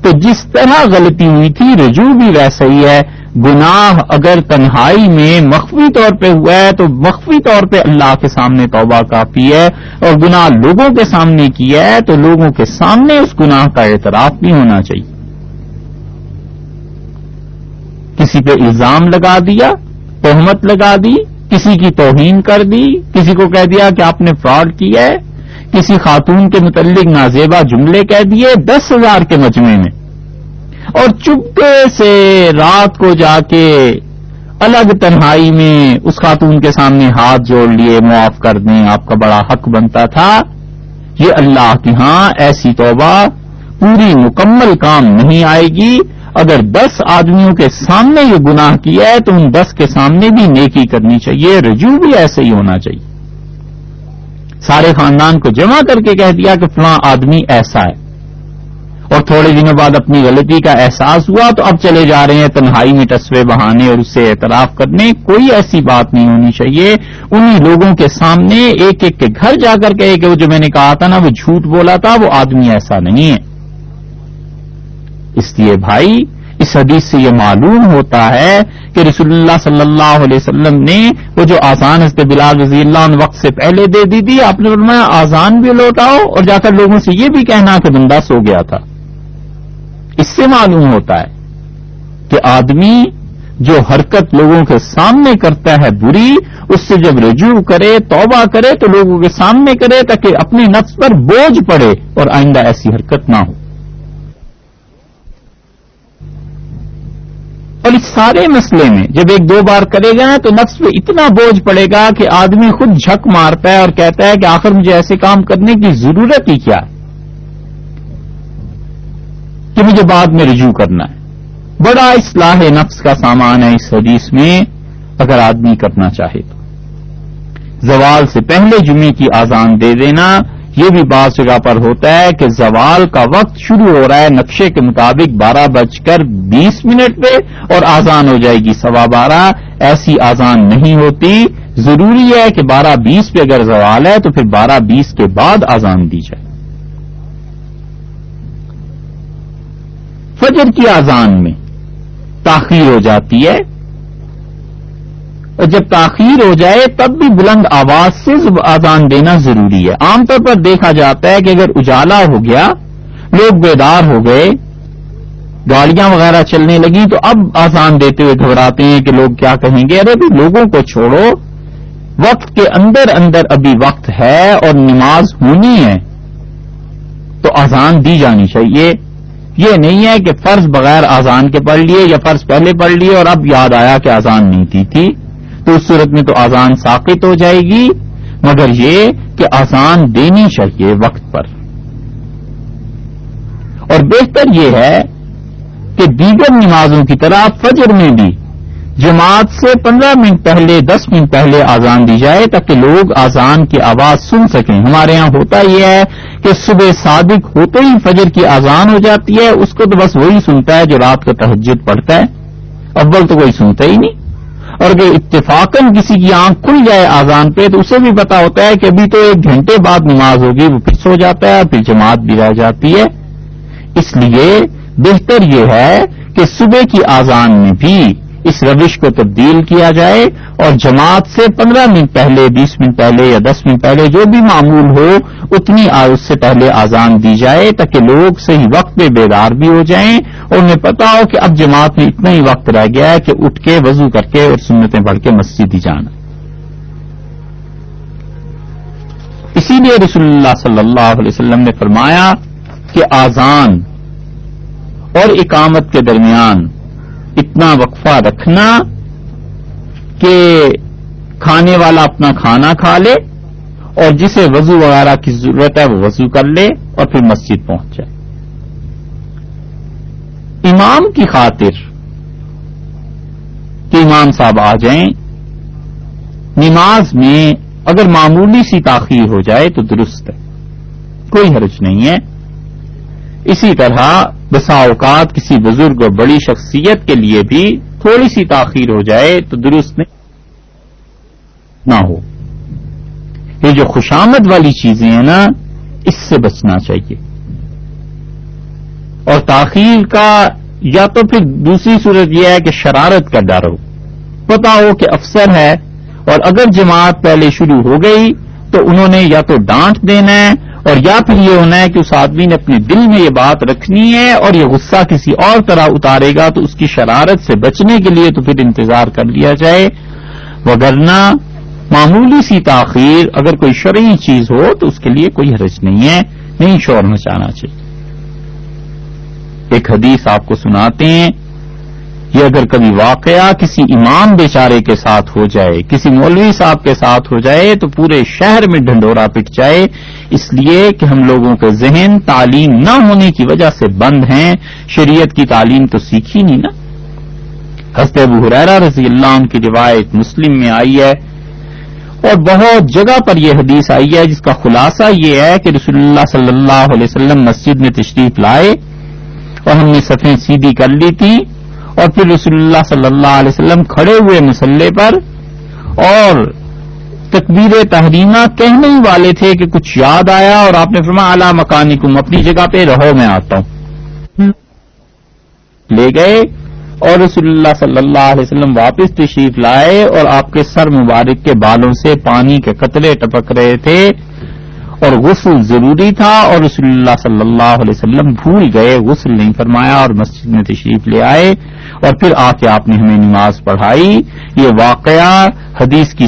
تو جس طرح غلطی ہوئی تھی، رجوع بھی ویسا ہی ہے۔ گناہ اگر تنہائی میں مخفی طور پہ ہوا ہے تو مخفی طور پہ اللہ کے سامنے توبہ کافی ہے اور گناہ لوگوں کے سامنے کیا ہے تو لوگوں کے سامنے اس گناہ کا اعتراف بھی ہونا چاہیے۔ کسی پہ الزام لگا دیا، تہمت لگا دی، کسی کی توہین کر دی، کسی کو کہہ دیا کہ آپ نے فراڈ کیا ہے، کسی خاتون کے متعلق نازیبا جملے کہہ دیے، دس ہزار کے مجمے میں۔ اور چپکے سے رات کو جا کے الگ تنہائی میں اس خاتون کے سامنے ہاتھ جوڑ لیے، معاف کر دیں، آپ کا بڑا حق بنتا تھا۔ یہ اللہ کی ہاں ایسی توبہ پوری مکمل کام نہیں آئے گی۔ اگر دس آدمیوں کے سامنے یہ گناہ کیا ہے، تو ان دس کے سامنے بھی نیکی کرنی چاہیے، رجوع بھی ایسے ہی ہونا چاہیے۔ سارے خاندان کو جمع کر کے کہہ دیا کہ فلاں آدمی ایسا ہے۔ اور تھوڑے دنوں بعد اپنی غلطی کا احساس ہوا تو اب چلے جا رہے ہیں تنہائی میں ٹسوے بہانے اور اس سے اعتراف کرنے، کوئی ایسی بات نہیں ہونی چاہیے۔ انہی لوگوں کے سامنے ایک ایک کے گھر جا کر کہے کہ وہ جو میں نے کہا تھا نا، وہ جھوٹ بولا تھا، وہ آدمی ایسا نہیں ہے۔ اس لیے بھائی، اس حدیث سے یہ معلوم ہوتا ہے کہ رسول اللہ صلی اللہ علیہ وسلم نے وہ جو آسان حضرت بلال رضی اللہ عنہ وقت سے پہلے دے دی تھی، آپ نے فرمایا آسان بھی لوٹاؤ اور جا کر لوگوں سے یہ بھی کہنا کہ بندہ سو گیا تھا۔ اس سے معلوم ہوتا ہے کہ آدمی جو حرکت لوگوں کے سامنے کرتا ہے بری، اس سے جب رجوع کرے، توبہ کرے، تو لوگوں کے سامنے کرے تاکہ اپنے نفس پر بوجھ پڑے اور آئندہ ایسی حرکت نہ ہو۔ اور اس سارے مسئلے میں جب ایک دو بار کرے گا تو نفس پہ اتنا بوجھ پڑے گا کہ آدمی خود جھک مارتا ہے اور کہتا ہے کہ آخر مجھے ایسے کام کرنے کی ضرورت ہی کیا۔ ہے کہ مجھے بعد میں رجوع کرنا ہے۔ بڑا اصلاح نفس کا سامان ہے اس حدیث میں، اگر آدمی کرنا چاہے تو۔ زوال سے پہلے جمعے کی آزان دے دینا، یہ بھی بعض جگہ پر ہوتا ہے کہ زوال کا وقت شروع ہو رہا ہے، نقشے کے مطابق بارہ بج کر بیس منٹ پہ اور آزان ہو جائے گی سوا بارہ۔ ایسی آزان نہیں ہوتی۔ ضروری ہے کہ بارہ بیس پہ اگر زوال ہے تو پھر بارہ بیس کے بعد آزان دی جائے۔ فجر کی آزان میں تاخیر ہو جاتی ہے اور جب تاخیر ہو جائے تب بھی بلند آواز سے آزان دینا ضروری ہے۔ عام طور پر دیکھا جاتا ہے کہ اگر اجالا ہو گیا، لوگ بیدار ہو گئے، گاڑیاں وغیرہ چلنے لگی تو اب آزان دیتے ہوئے گھبراتے ہیں کہ لوگ کیا کہیں گے؟ ارے بھی لوگوں کو چھوڑو۔ وقت کے اندر اندر ابھی وقت ہے اور نماز ہونی ہے، تو آزان دی جانی چاہیے۔ یہ نہیں ہے کہ فرض بغیر آزان کے پڑھ لیے یا فرض پہلے پڑھ لیے اور اب یاد آیا کہ آزان نہیں دی تھی، تو اس صورت میں تو آزان ساقت ہو جائے گی، مگر یہ کہ آزان دینی چاہیے وقت پر۔ اور بہتر یہ ہے کہ دیگر نمازوں کی طرح فجر میں بھی جماعت سے پندرہ منٹ پہلے، دس منٹ پہلے آزان دی جائے تاکہ لوگ آزان کی آواز سن سکیں۔ ہمارے ہاں ہوتا یہ ہے کہ صبح صادق ہوتے ہی فجر کی آزان ہو جاتی ہے، اس کو تو بس وہی سنتا ہے جو رات کا تہجد پڑتا ہے۔ اول تو کوئی سنتا ہی نہیں۔ اور اگر اتفاقاً کسی کی آنکھ کھل جائے آزان پہ، تو اسے بھی پتا ہوتا ہے کہ ابھی تو ایک گھنٹے بعد نماز ہوگی، وہ پھر سو جاتا ہے، پھر جماعت بھی رہ جاتی ہے۔ اس لیے بہتر یہ ہے کہ صبح کی آزان میں بھی اس روش کو تبدیل کیا جائے اور جماعت سے پندرہ منٹ پہلے، بیس منٹ پہلے یا دس منٹ پہلے جو بھی معمول ہو، اتنی اس سے پہلے آزان دی جائے تاکہ لوگ صحیح وقت پہ بیدار بھی ہو جائیں اور انہیں پتا ہو کہ اب جماعت میں اتنا ہی وقت رہ گیا ہے کہ اٹھ کے وضو کر کے اور سنتیں پڑھ کے مسجد ہی جانا۔ اسی لیے رسول اللہ صلی اللہ علیہ وسلم نے فرمایا کہ آزان اور اقامت کے درمیان اتنا وقفہ رکھنا کہ کھانے والا اپنا کھانا کھا لے اور جسے وضو وغیرہ کی ضرورت ہے وہ وضو کر لے اور پھر مسجد پہنچ جائے۔ امام کی خاطر کہ امام صاحب آ جائیں، نماز میں اگر معمولی سی تاخیر ہو جائے تو درست ہے، کوئی حرج نہیں ہے۔ اسی طرح بسا اوقات کسی بزرگ اور بڑی شخصیت کے لیے بھی تھوڑی سی تاخیر ہو جائے تو درست نہیں نہ ہو۔ یہ جو خوشامد والی چیزیں ہیں نا، اس سے بچنا چاہیے۔ اور تاخیر کا یا تو پھر دوسری صورت یہ ہے کہ شرارت کا ڈر ہو۔ پتا ہو کہ افسر ہے اور اگر جماعت پہلے شروع ہو گئی تو انہوں نے یا تو ڈانٹ دینا ہے اور یا پھر یہ ہونا ہے کہ اس آدمی نے اپنے دل میں یہ بات رکھنی ہے اور یہ غصہ کسی اور طرح اتارے گا تو اس کی شرارت سے بچنے کے لیے تو پھر انتظار کر لیا جائے۔ وگرنہ معمولی سی تاخیر اگر کوئی شرعی چیز ہو تو اس کے لیے کوئی حرج نہیں ہے، نہیں شور مچانا چاہیے۔ ایک حدیث آپ کو سناتے ہیں، یہ اگر کبھی واقعہ کسی امام بیچارے کے ساتھ ہو جائے، کسی مولوی صاحب کے ساتھ ہو جائے تو پورے شہر میں ڈھنڈورا پٹ جائے۔ اس لیے کہ ہم لوگوں کے ذہن تعلیم نہ ہونے کی وجہ سے بند ہیں۔ شریعت کی تعلیم تو سیکھی نہیں نا۔ حسط ابو حریرہ رضی اللہ عنہ کی روایت مسلم میں آئی ہے۔ اور بہت جگہ پر یہ حدیث آئی ہے، جس کا خلاصہ یہ ہے کہ رسول اللہ صلی اللہ علیہ وسلم مسجد میں تشریف لائے اور ہم نے صفیں سیدھی کر لی تھی اور پھر رسول اللہ صلی اللہ علیہ وسلم کھڑے ہوئے مسلح پر اور تکبیر تحریمہ کہنے ہی والے تھے کہ کچھ یاد آیا اور آپ نے فرما اعلی مکانکم اپنی جگہ پہ رہو میں آتا ہوں۔ لے گئے اور رسول اللہ صلی اللہ علیہ وسلم واپس تشریف لائے اور آپ کے سر مبارک کے بالوں سے پانی کے قطرے ٹپک رہے تھے۔ اور غسل ضروری تھا اور رسول اللہ صلی اللہ علیہ وسلم بھول گئے، غسل نہیں فرمایا اور مسجد میں تشریف لے آئے اور پھر آ کے آپ نے ہمیں نماز پڑھائی۔ یہ واقعہ حدیث کی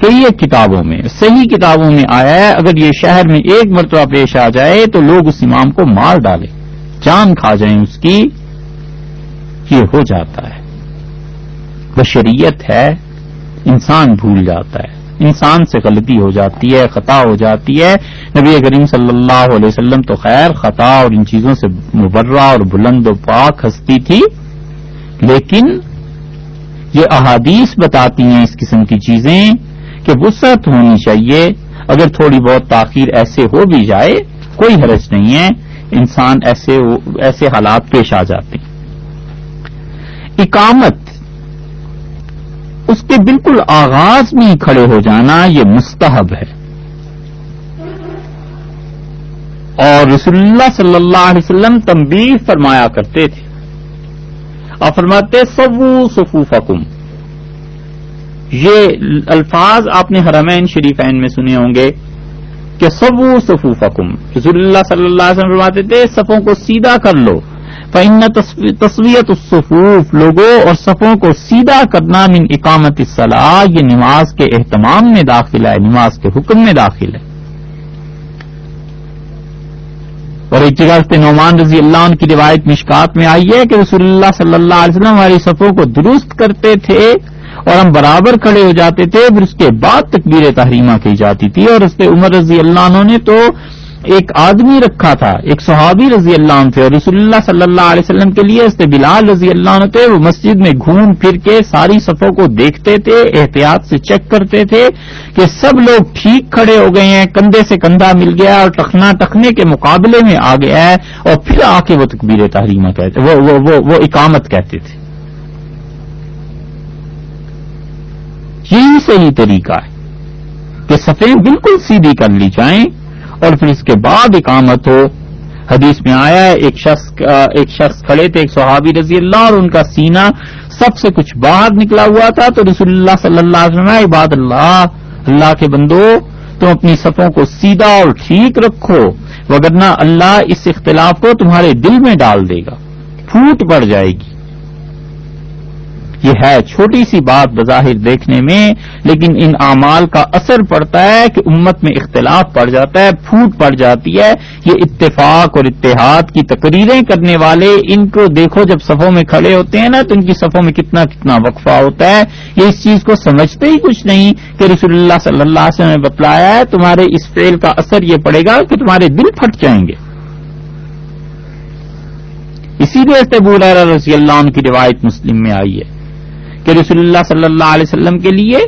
کئی کتابوں میں، صحیح کتابوں میں آیا ہے۔ اگر یہ شہر میں ایک مرتبہ پیش آ جائے تو لوگ اس امام کو مار ڈالیں جان کھا جائیں اس کی۔ یہ ہو جاتا ہے، بشریت ہے، انسان بھول جاتا ہے۔ انسان سے غلطی ہو جاتی ہے، خطا ہو جاتی ہے۔ نبی کریم صلی اللہ علیہ وسلم تو خیر، خطا اور ان چیزوں سے مبرہ اور بلند و پاک ہستی تھی۔ لیکن یہ احادیث بتاتی ہیں اس قسم کی چیزیں کہ وسعت ہونی چاہیے۔ اگر تھوڑی بہت تاخیر ایسے ہو بھی جائے، کوئی حرج نہیں ہے۔ انسان ایسے ایسے حالات پیش آ جاتے ہیں۔ اقامت اس کے بالکل آغاز میں ہی کھڑے ہو جانا یہ مستحب ہے۔ اور رسول اللہ صلی اللہ علیہ وسلم تنبیہ فرمایا کرتے تھے۔ اور فرماتے سبو صفوفکم یہ الفاظ آپ نے حرمین شریفین میں سنے ہوں گے کہ سبو صفوفکم۔ رسول اللہ صلی اللہ علیہ وسلم فرماتے تھے، صفوں کو سیدھا کر لو۔ فن تصویت الصفوف لوگوں اور صفوں کو سیدھا کرنا من اقامت الصلاح یہ نماز کے اہتمام میں داخل ہے، نماز کے حکم میں داخل ہے۔ اور ایک جگہ سے نعمان رضی اللہ عنہ کی روایت مشکات میں آئی ہے کہ رسول اللہ صلی اللہ علیہ وسلم ہماری صفوں کو درست کرتے تھے اور ہم برابر کھڑے ہو جاتے تھے، پھر اس کے بعد تکبیر تحریمہ کی جاتی تھی۔ اور اس پہ عمر رضی اللہ عنہ نے تو ایک آدمی رکھا تھا ایک صحابی رضی اللہ عنہ تھے اور رسول اللہ صلی اللہ علیہ وسلم کے لیے اس بلال رضی اللہ عنہ تھے وہ مسجد میں گھوم پھر کے ساری صفوں کو دیکھتے تھے احتیاط سے چیک کرتے تھے کہ سب لوگ ٹھیک کھڑے ہو گئے ہیں کندھے سے کندھا مل گیا اور ٹخنا ٹخنے کے مقابلے میں آ گیا ہے اور پھر آ کے وہ تکبیر تحریمہ کہتے وہ, وہ, وہ, وہ اقامت کہتے تھے۔ یہی صحیح طریقہ ہے کہ سفید بالکل سیدھی کر لی جائیں اور پھر اس کے بعد اقامت ہو۔ حدیث میں آیا ہے، ایک شخص ایک شخص کھڑے تھے، ایک صحابی رضی اللہ اور ان کا سینہ سب سے کچھ باہر نکلا ہوا تھا۔ تو رسول اللہ صلی اللہ علیہ وسلم عباد اللہ اللہ کے بندو، تم اپنی صفوں کو سیدھا اور ٹھیک رکھو، وگرنہ اللہ اس اختلاف کو تمہارے دل میں ڈال دے گا، پھوٹ پڑ جائے گی۔ یہ ہے چھوٹی سی بات بظاہر دیکھنے میں، لیکن ان اعمال کا اثر پڑتا ہے کہ امت میں اختلاف پڑ جاتا ہے، پھوٹ پڑ جاتی ہے۔ یہ اتفاق اور اتحاد کی تقریریں کرنے والے ان کو دیکھو جب صفوں میں کھڑے ہوتے ہیں نا، تو ان کی صفوں میں کتنا کتنا وقفہ ہوتا ہے۔ یہ اس چیز کو سمجھتے ہی کچھ نہیں کہ رسول اللہ صلی اللہ علیہ وسلم نے بتلایا ہے، تمہارے اس فیل کا اثر یہ پڑے گا کہ تمہارے دل پھٹ جائیں گے۔ اسی لیے سے رضی اللہ عنہ کی روایت مسلم میں آئی ہے۔ کہ رسول اللہ صلی اللہ علیہ وسلم کے لیے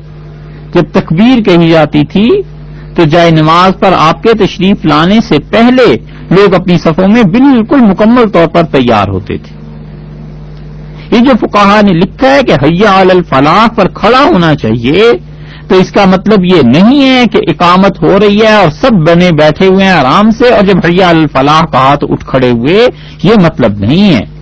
جب تکبیر کہی جاتی تھی تو جائے نماز پر آپ کے تشریف لانے سے پہلے لوگ اپنی صفوں میں بالکل مکمل طور پر تیار ہوتے تھے۔ یہ جو فکاہ نے لکھا ہے کہ حیا الفلاح پر کھڑا ہونا چاہیے، تو اس کا مطلب یہ نہیں ہے کہ اقامت ہو رہی ہے اور سب بنے بیٹھے ہوئے ہیں آرام سے اور جب حیا الفلاح کہا تو اٹھ کھڑے ہوئے، یہ مطلب نہیں ہے۔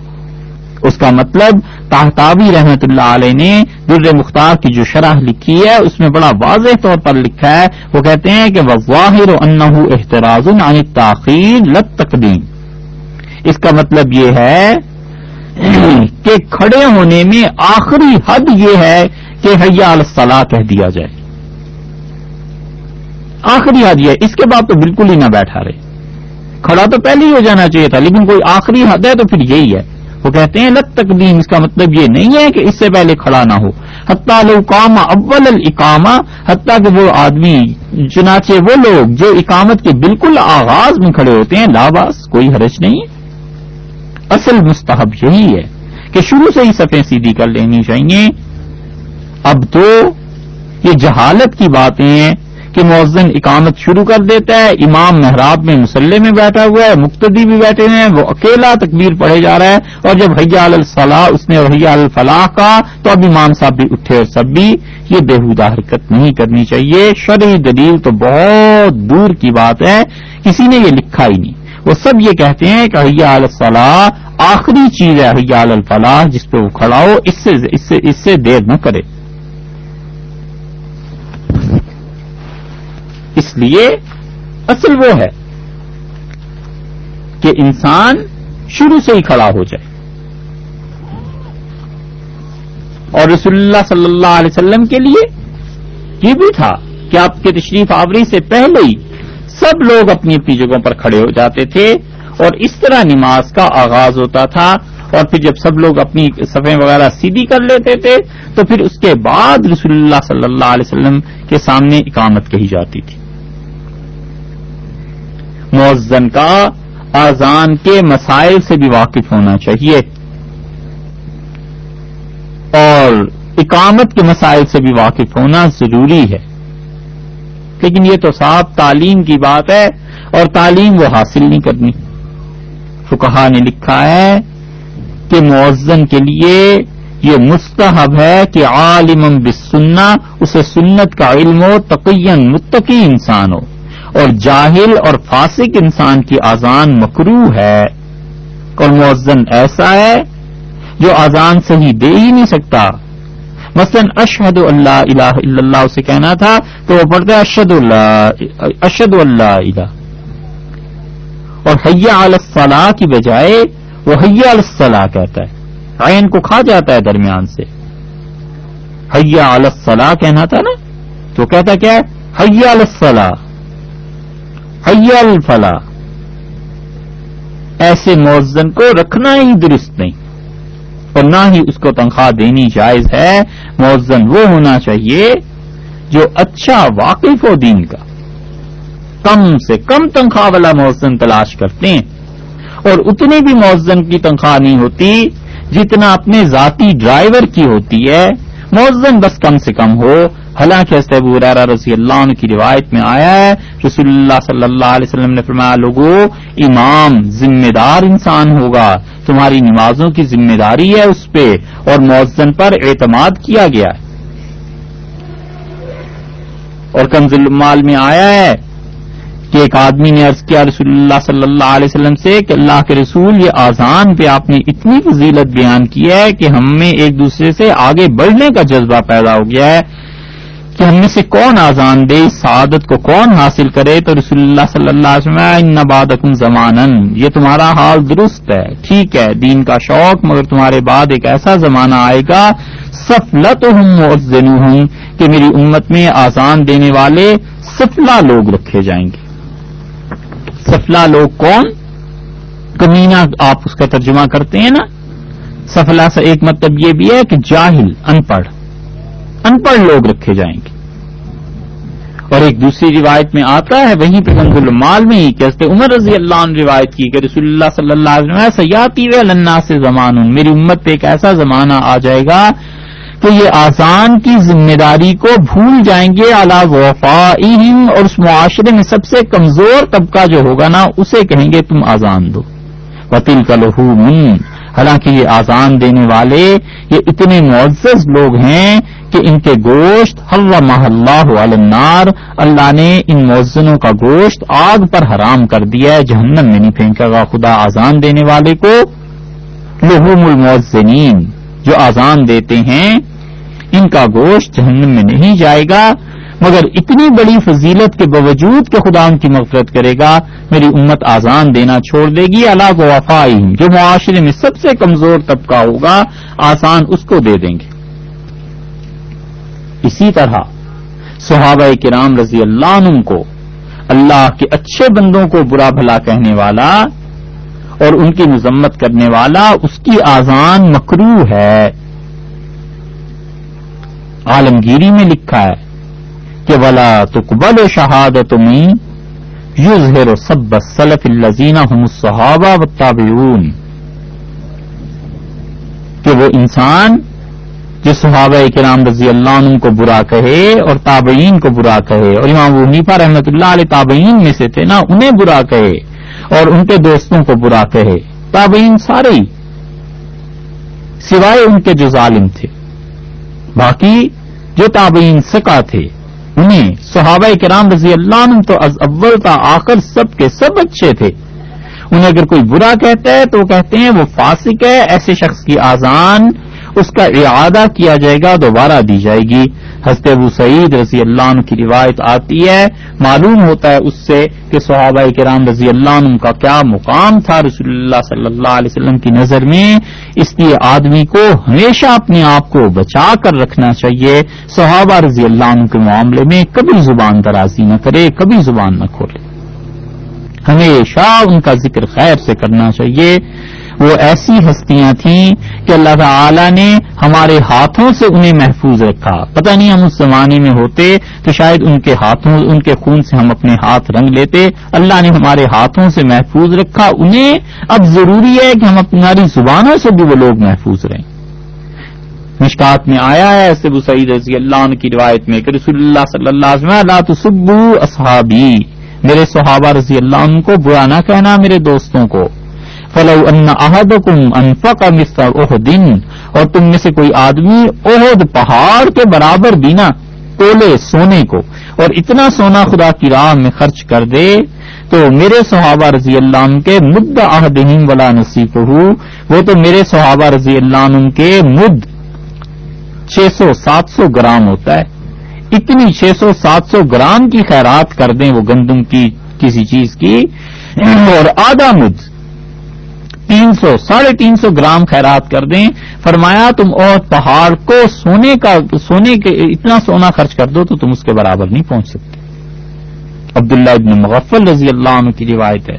اس کا مطلب تحتابی رحمت اللہ علیہ نے در مختار کی جو شرح لکھی ہے، اس میں بڑا واضح طور پر لکھا ہے۔ وہ کہتے ہیں کہ وہ واحر و انح احتراز عن تاخیر لت تقدیم اس کا مطلب یہ ہے کہ کھڑے ہونے میں آخری حد یہ ہے کہ حیا الصلاح کہہ دیا جائے۔ آخری حد یہ اس کے بعد تو بالکل ہی نہ بیٹھا رہے۔ کھڑا تو پہلے ہی ہو جانا چاہیے تھا، لیکن کوئی آخری حد ہے تو پھر یہی ہے۔ وہ کہتے ہیں لت تقدیم اس کا مطلب یہ نہیں ہے کہ اس سے پہلے کھڑا نہ ہو۔ حتیٰ لو کام اول الکامہ حتیٰ کہ وہ آدمی، چنانچہ وہ لوگ جو اقامت کے بالکل آغاز میں کھڑے ہوتے ہیں لاباس کوئی حرج نہیں۔ ہے اصل مستحب یہی ہے کہ شروع سے ہی سفید سیدھی کر لینی چاہیے۔ اب تو یہ جہالت کی باتیں ہیں۔ کہ مؤذن اقامت شروع کر دیتا ہے، امام محراب میں مسلح میں بیٹھا ہوا ہے، مقتدی بھی بیٹھے ہیں، وہ اکیلا تکبیر پڑھے جا رہا ہے اور جب حیا الفلاح اس نے حیا الفلاح کہا، تو اب امام صاحب بھی اٹھے اور سب بھی، یہ بےحدہ حرکت نہیں کرنی چاہیے۔ شرعی دلیل تو بہت دور کی بات ہے، کسی نے یہ لکھا ہی نہیں۔ وہ سب یہ کہتے ہیں کہ حیا الفلاح آخری چیز ہے حیا الفلاح، جس پہ وہ کھڑا ہو، اس سے اس سے اس سے دیر نہ کرے۔ اس لیے اصل وہ ہے کہ انسان شروع سے ہی کھڑا ہو جائے۔ اور رسول اللہ صلی اللہ علیہ وسلم کے لیے یہ بھی تھا کہ آپ کے تشریف آوری سے پہلے ہی سب لوگ اپنی اپنی جگہوں پر کھڑے ہو جاتے تھے اور اس طرح نماز کا آغاز ہوتا تھا اور پھر جب سب لوگ اپنی صفیں وغیرہ سیدھی کر لیتے تھے تو پھر اس کے بعد رسول اللہ صلی اللہ علیہ وسلم کے سامنے اقامت کہی جاتی تھی۔ مؤذن کا آزان کے مسائل سے بھی واقف ہونا چاہیے۔ اور اقامت کے مسائل سے بھی واقف ہونا ضروری ہے۔ لیکن یہ تو صاف تعلیم کی بات ہے اور تعلیم وہ حاصل نہیں کرنی۔ فکہ نے لکھا ہے کہ معذن کے لیے یہ مستحب ہے کہ عالم بسنا اسے سنت کا علم ہو تقین متقی انسان ہو۔ اور جاہل اور فاسق انسان کی آزان مکرو ہے۔ اور معذن ایسا ہے جو آزان صحیح دے ہی نہیں سکتا۔ مثلا اشہد اللہ الہ الا اللہ اسے کہنا تھا تو وہ پڑھتا ہے اشد اللہ اشد اللہ الہ۔ اور حیا الصلاح کی بجائے وہ حیا الصلاح کہتا ہے۔ عین کو کھا جاتا ہے درمیان سے۔ حیا الصلاح کہنا تھا نا؟ تو کہتا کیا ہے؟ حیا الصلاح حیا الفلاح ایسے موزن کو رکھنا ہی درست نہیں۔ اور نہ ہی اس کو تنخواہ دینی جائز ہے۔ موزن وہ ہونا چاہیے جو اچھا واقف ہو دین کا۔ کم سے کم تنخواہ والا موزن تلاش کرتے ہیں۔ اور اتنی بھی موزن کی تنخواہ نہیں ہوتی جتنا اپنے ذاتی ڈرائیور کی ہوتی ہے۔ موزن بس کم سے کم ہو۔ حالانکہ ابو رضی اللہ عنہ کی روایت میں آیا ہے، رسول اللہ صلی اللہ علیہ وسلم نے فرمایا لوگوں امام ذمہ دار انسان ہوگا۔ تمہاری نمازوں کی ذمہ داری ہے اس پہ، اور موزن پر اعتماد کیا گیا ہے۔ اور کنز المال میں آیا ہے کہ ایک آدمی نے عرض کیا رسول اللہ صلی اللہ علیہ وسلم سے کہ اللہ کے رسول یہ آزان پہ آپ نے اتنی فضیلت بیان کی ہے کہ ہم میں ایک دوسرے سے آگے بڑھنے کا جذبہ پیدا ہو گیا ہے کہ ہم میں سے کون آزان دے، اس سعادت کو کون حاصل کرے؟ تو رسول اللہ صلی اللہ علیہ وسلم نبادکم زمانن یہ تمہارا حال درست ہے، ٹھیک ہے، دین کا شوق، مگر تمہارے بعد ایک ایسا زمانہ آئے گا سفلت ہوں کہ میری امت میں آزان دینے والے سفلا لوگ رکھے جائیں گے۔ سفلا لوگ کون؟ کمینہ آپ اس کا ترجمہ کرتے ہیں نا؟ سفلا سے ایک مطلب یہ بھی ہے کہ جاہل ان پڑھ ان پڑھ لوگ رکھے جائیں گے۔ اور ایک دوسری روایت میں آتا ہے، وہیں پہ کنز المال میں ہی کہ عمر رضی اللہ عنہ روایت کی کہ رسول اللہ صلی اللہ علیہ وسلم سیاتی و اللہ سے زمان میری امت پہ ایک ایسا زمانہ آ جائے گا کہ یہ آزان کی ذمہ داری کو بھول جائیں گے اعلی وفا اور اس معاشرے میں سب سے کمزور طبقہ جو ہوگا نا، اسے کہیں گے تم آزان دو۔ وطیل کا حالانکہ یہ آزان دینے والے، یہ اتنے معزز لوگ ہیں کہ ان کے گوشت حل اللہ النار، اللہ نے ان معزنوں کا گوشت آگ پر حرام کر دیا ہے، جہنم میں نہیں پھینکے گا۔ خدا آزان دینے والے کو لہوم المعزنین، جو آزان دیتے ہیں ان کا گوشت جہنم میں نہیں جائے گا، مگر اتنی بڑی فضیلت کے باوجود کہ خدا ان کی مغفرت کرے گا، میری امت آزان دینا چھوڑ دے گی اللہ کو وفائی جو معاشرے میں سب سے کمزور طبقہ ہوگا، آسان اس کو دے دیں گے۔ اسی طرح صحابہ کرام رضی اللہ عنہ کو اللہ کے اچھے بندوں کو برا بھلا کہنے والا اور ان کی مذمت کرنے والا اس کی آزان مکرو ہے۔ عالمگیری میں لکھا ہے کہ ولا تقبل شہادت میں یوز سب سلف الزین صحابہ و کہ وہ انسان جو صحابہ کرام رضی اللہ عنہ کو برا کہے اور تابعین کو برا کہے اور امام حنیفہ رحمۃ اللہ علیہ تابعین میں سے تھے نا انہیں برا کہے اور ان کے دوستوں کو برا کہے۔ تابعین سارے ہی، سوائے ان کے جو ظالم تھے۔ باقی جو تابعین سکا تھے، انہیں صحابہ کرام رضی اللہ عنہ تو از اول تا آخر سب کے سب اچھے تھے۔ انہیں اگر کوئی برا کہتا ہے تو وہ کہتے ہیں وہ فاسق ہے، ایسے شخص کی آزان اس کا اعادہ کیا جائے گا، دوبارہ دی جائے گی۔ حضرت ابو سعید رضی اللہ عنہ کی روایت آتی ہے۔ معلوم ہوتا ہے اس سے کہ صحابہ کرام رضی اللہ عنہ کا کیا مقام تھا۔ رسول اللہ صلی اللہ علیہ وسلم کی نظر میں اس لیے آدمی کو ہمیشہ اپنے آپ کو بچا کر رکھنا چاہیے۔ صحابہ رضی اللہ عنہ کے معاملے میں کبھی زبان درازی نہ کرے، کبھی زبان نہ کھولے۔ ہمیشہ ان کا ذکر خیر سے کرنا چاہیے۔ وہ ایسی ہستیاں تھیں کہ اللہ تعالی نے ہمارے ہاتھوں سے انہیں محفوظ رکھا۔ پتہ نہیں ہم اس زمانے میں ہوتے تو شاید ان کے ہاتھوں، ان کے خون سے ہم اپنے ہاتھ رنگ لیتے۔ اللہ نے ہمارے ہاتھوں سے محفوظ رکھا۔ انہیں اب ضروری ہے کہ ہم اپنی زبانوں سے بھی وہ لوگ محفوظ رہیں۔ مشکات میں آیا ہے سب سعید رضی اللہ عنہ کی روایت میں کہ رسول اللہ صلی اللہ علیہ وسلم تصبو اصحابی۔ میرے صحابہ رضی اللہ عنہ کو برا نہ کہنا، میرے دوستوں کو۔ فلو ان احد کم انفا دن اور تم میں سے کوئی آدمی عہد پہاڑ کے برابر دینا تولے سونے کو اور اتنا سونا خدا کی راہ میں خرچ کر دے، تو میرے صحابہ رضی اللہ عنہ کے مد احدہم ولا نصیف ہو وہ تو میرے صحابہ رضی اللہ عنہ کے مد چھ سو سات سو گرام ہوتا ہے۔ اتنی چھ سو سات سو گرام کی خیرات کر دیں وہ گندم کی کسی چیز کی۔ اور آدھا مد تین سو، ساڑھے تین سو گرام خیرات کر دیں۔ فرمایا، تم اور پہاڑ کو سونے کا، سونے کے، اتنا سونا خرچ کر دو تو تم اس کے برابر نہیں پہنچ سکتے۔ عبداللہ ابن مغفل رضی اللہ عنہ کی روایت ہے۔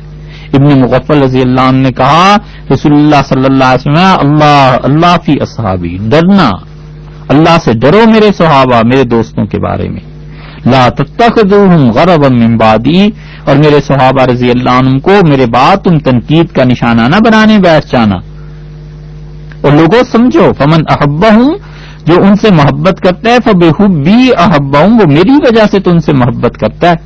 ابن مغفل رضی اللہ عنہ نے کہا رسول اللہ صلی اللہ علیہ وسلم، اللہ اللہ فی اصحابی، ڈرنا۔ اللہ سے ڈرو میرے صحابہ، میرے دوستوں کے بارے میں۔ لا تتخذوهم غربا من بعدی اور میرے صحابہ رضی اللہ عنہ کو میرے بات تم تنقید کا نشانہ نہ بنانے بیٹھ جانا۔ اور لوگوں سمجھو، فمن احبا ہوں جو ان سے محبت کرتا ہے فبے بھی احبا ہوں وہ میری وجہ سے تو ان سے محبت کرتا ہے۔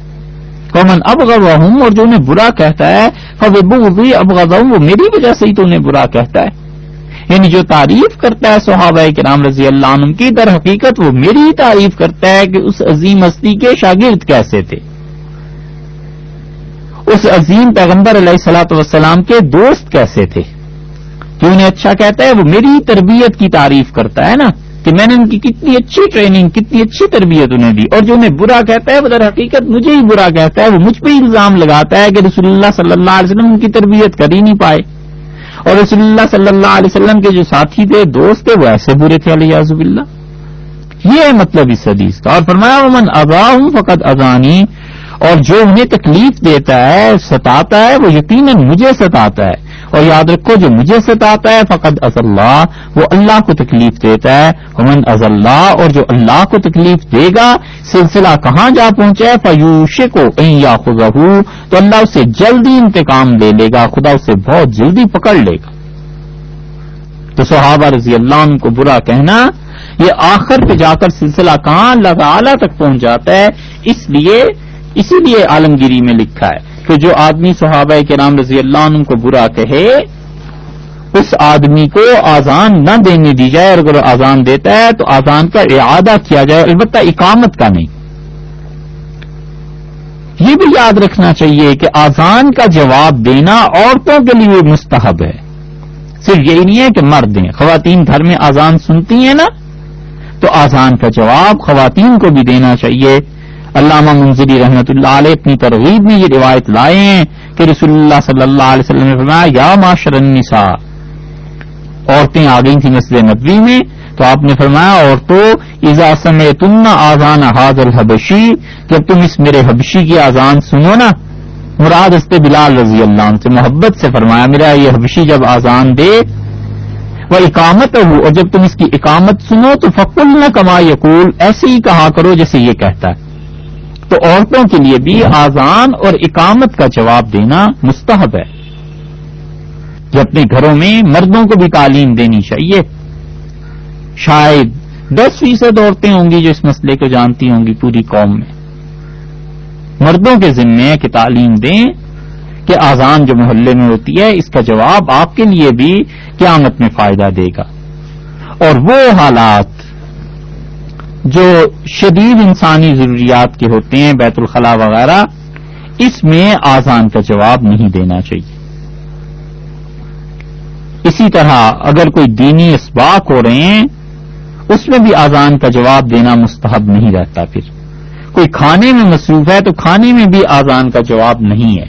فمن اب ہوں اور جو انہیں برا کہتا ہے فبے بھی اب ہوں وہ میری وجہ سے ہی تو انہیں برا کہتا ہے۔ یعنی جو تعریف کرتا ہے صحابہ کرام رضی اللہ عنہ کی، در حقیقت وہ میری ہی تعریف کرتا ہے کہ اس عظیم ہستی کے شاگرد کیسے تھے۔ اس عظیم پیغمبر علیہ السلاۃ وسلام کے دوست کیسے تھے۔ جو انہیں اچھا کہتا ہے؟ وہ میری تربیت کی تعریف کرتا ہے نا کہ میں نے ان کی کتنی اچھی ٹریننگ کتنی اچھی تربیت انہیں دی۔ اور جو انہیں برا کہتا ہے، وہ در حقیقت مجھے ہی برا کہتا ہے۔ وہ مجھ پہ الزام لگاتا ہے کہ رسول اللہ صلی اللہ علیہ وسلم ان کی تربیت کر ہی نہیں پائے۔ اور رسول اللہ صلی اللہ علیہ وسلم کے جو ساتھی تھے، دوست تھے، وہ ایسے برے تھے علیہ اللہ یہ ہے مطلب اس حدیث کا۔ اور فرمایا من ابا ہوں فقط اذانی اور جو انہیں تکلیف دیتا ہے، ستاتا ہے، وہ یقیناً مجھے ستاتا ہے۔ اور یاد رکھو، جو مجھے ستاتا ہے فقط از اللہ، وہ اللہ کو تکلیف دیتا ہے۔ امن از اللہ، اور جو اللہ کو تکلیف دے گا، سلسلہ کہاں جا پہنچا ہے فیوش کو یا خدا تو اللہ اسے جلدی انتقام لے لے گا، خدا اسے بہت جلدی پکڑ لے گا۔ تو صحابہ رضی اللہ عنہ کو برا کہنا، یہ آخر پہ جا کر سلسلہ کہاں، اللہ تعالی تک پہنچ جاتا ہے، اس لیے، اسی لیے عالمگیری میں لکھا ہے۔ کہ جو آدمی صحابہ کے رضی اللہ عنہ کو برا کہے، اس آدمی کو آزان نہ دینے دی جائے اور اگر آزان دیتا ہے تو آزان کا اعادہ کیا جائے، البتہ اقامت کا نہیں۔ یہ بھی یاد رکھنا چاہیے کہ آزان کا جواب دینا عورتوں کے لیے مستحب ہے۔ صرف یہی نہیں ہے کہ مرد ہیں۔ خواتین گھر میں آزان سنتی ہیں نا؟ تو آزان کا جواب خواتین کو بھی دینا چاہیے۔ علامہ منظری رحمت اللہ علیہ اپنی ترغیب میں یہ روایت لائے ہیں کہ رسول اللہ صلی اللہ علیہ وسلم نے فرمایا، یا معاشر النساء، عورتیں آ گئی تھیں مسجد نبوی میں، تو آپ نے فرمایا عورتوں ایزا سمے تم نہ آزان حاض الحبشی، جب تم اس میرے حبشی کی آزان سنو نا، مراد است بلال رضی اللہ عنہ سے محبت سے فرمایا، میرا یہ حبشی جب آزان دے، وہ اقامت ہو اور جب تم اس کی اقامت سنو، تو فکل نہ کما یقول، ایسے ہی کہا کرو جیسے یہ کہتا ہے۔ تو عورتوں کے لیے بھی آزان اور اقامت کا جواب دینا مستحب ہے۔ جو اپنے گھروں میں مردوں کو بھی تعلیم دینی چاہیے۔ شاید دس فیصد عورتیں ہوں گی جو اس مسئلے کو جانتی ہوں گی پوری قوم میں۔ مردوں کے ذمے کہ تعلیم دیں کہ آزان جو محلے میں ہوتی ہے، اس کا جواب آپ کے لیے بھی قیامت میں فائدہ دے گا۔ اور وہ حالات جو شدید انسانی ضروریات کے ہوتے ہیں، بیت الخلاء وغیرہ، اس میں آزان کا جواب نہیں دینا چاہیے۔ اسی طرح اگر کوئی دینی اسباق ہو رہے ہیں، اس میں بھی آزان کا جواب دینا مستحب نہیں رہتا۔ پھر کوئی کھانے میں مصروف ہے تو کھانے میں بھی آزان کا جواب نہیں ہے۔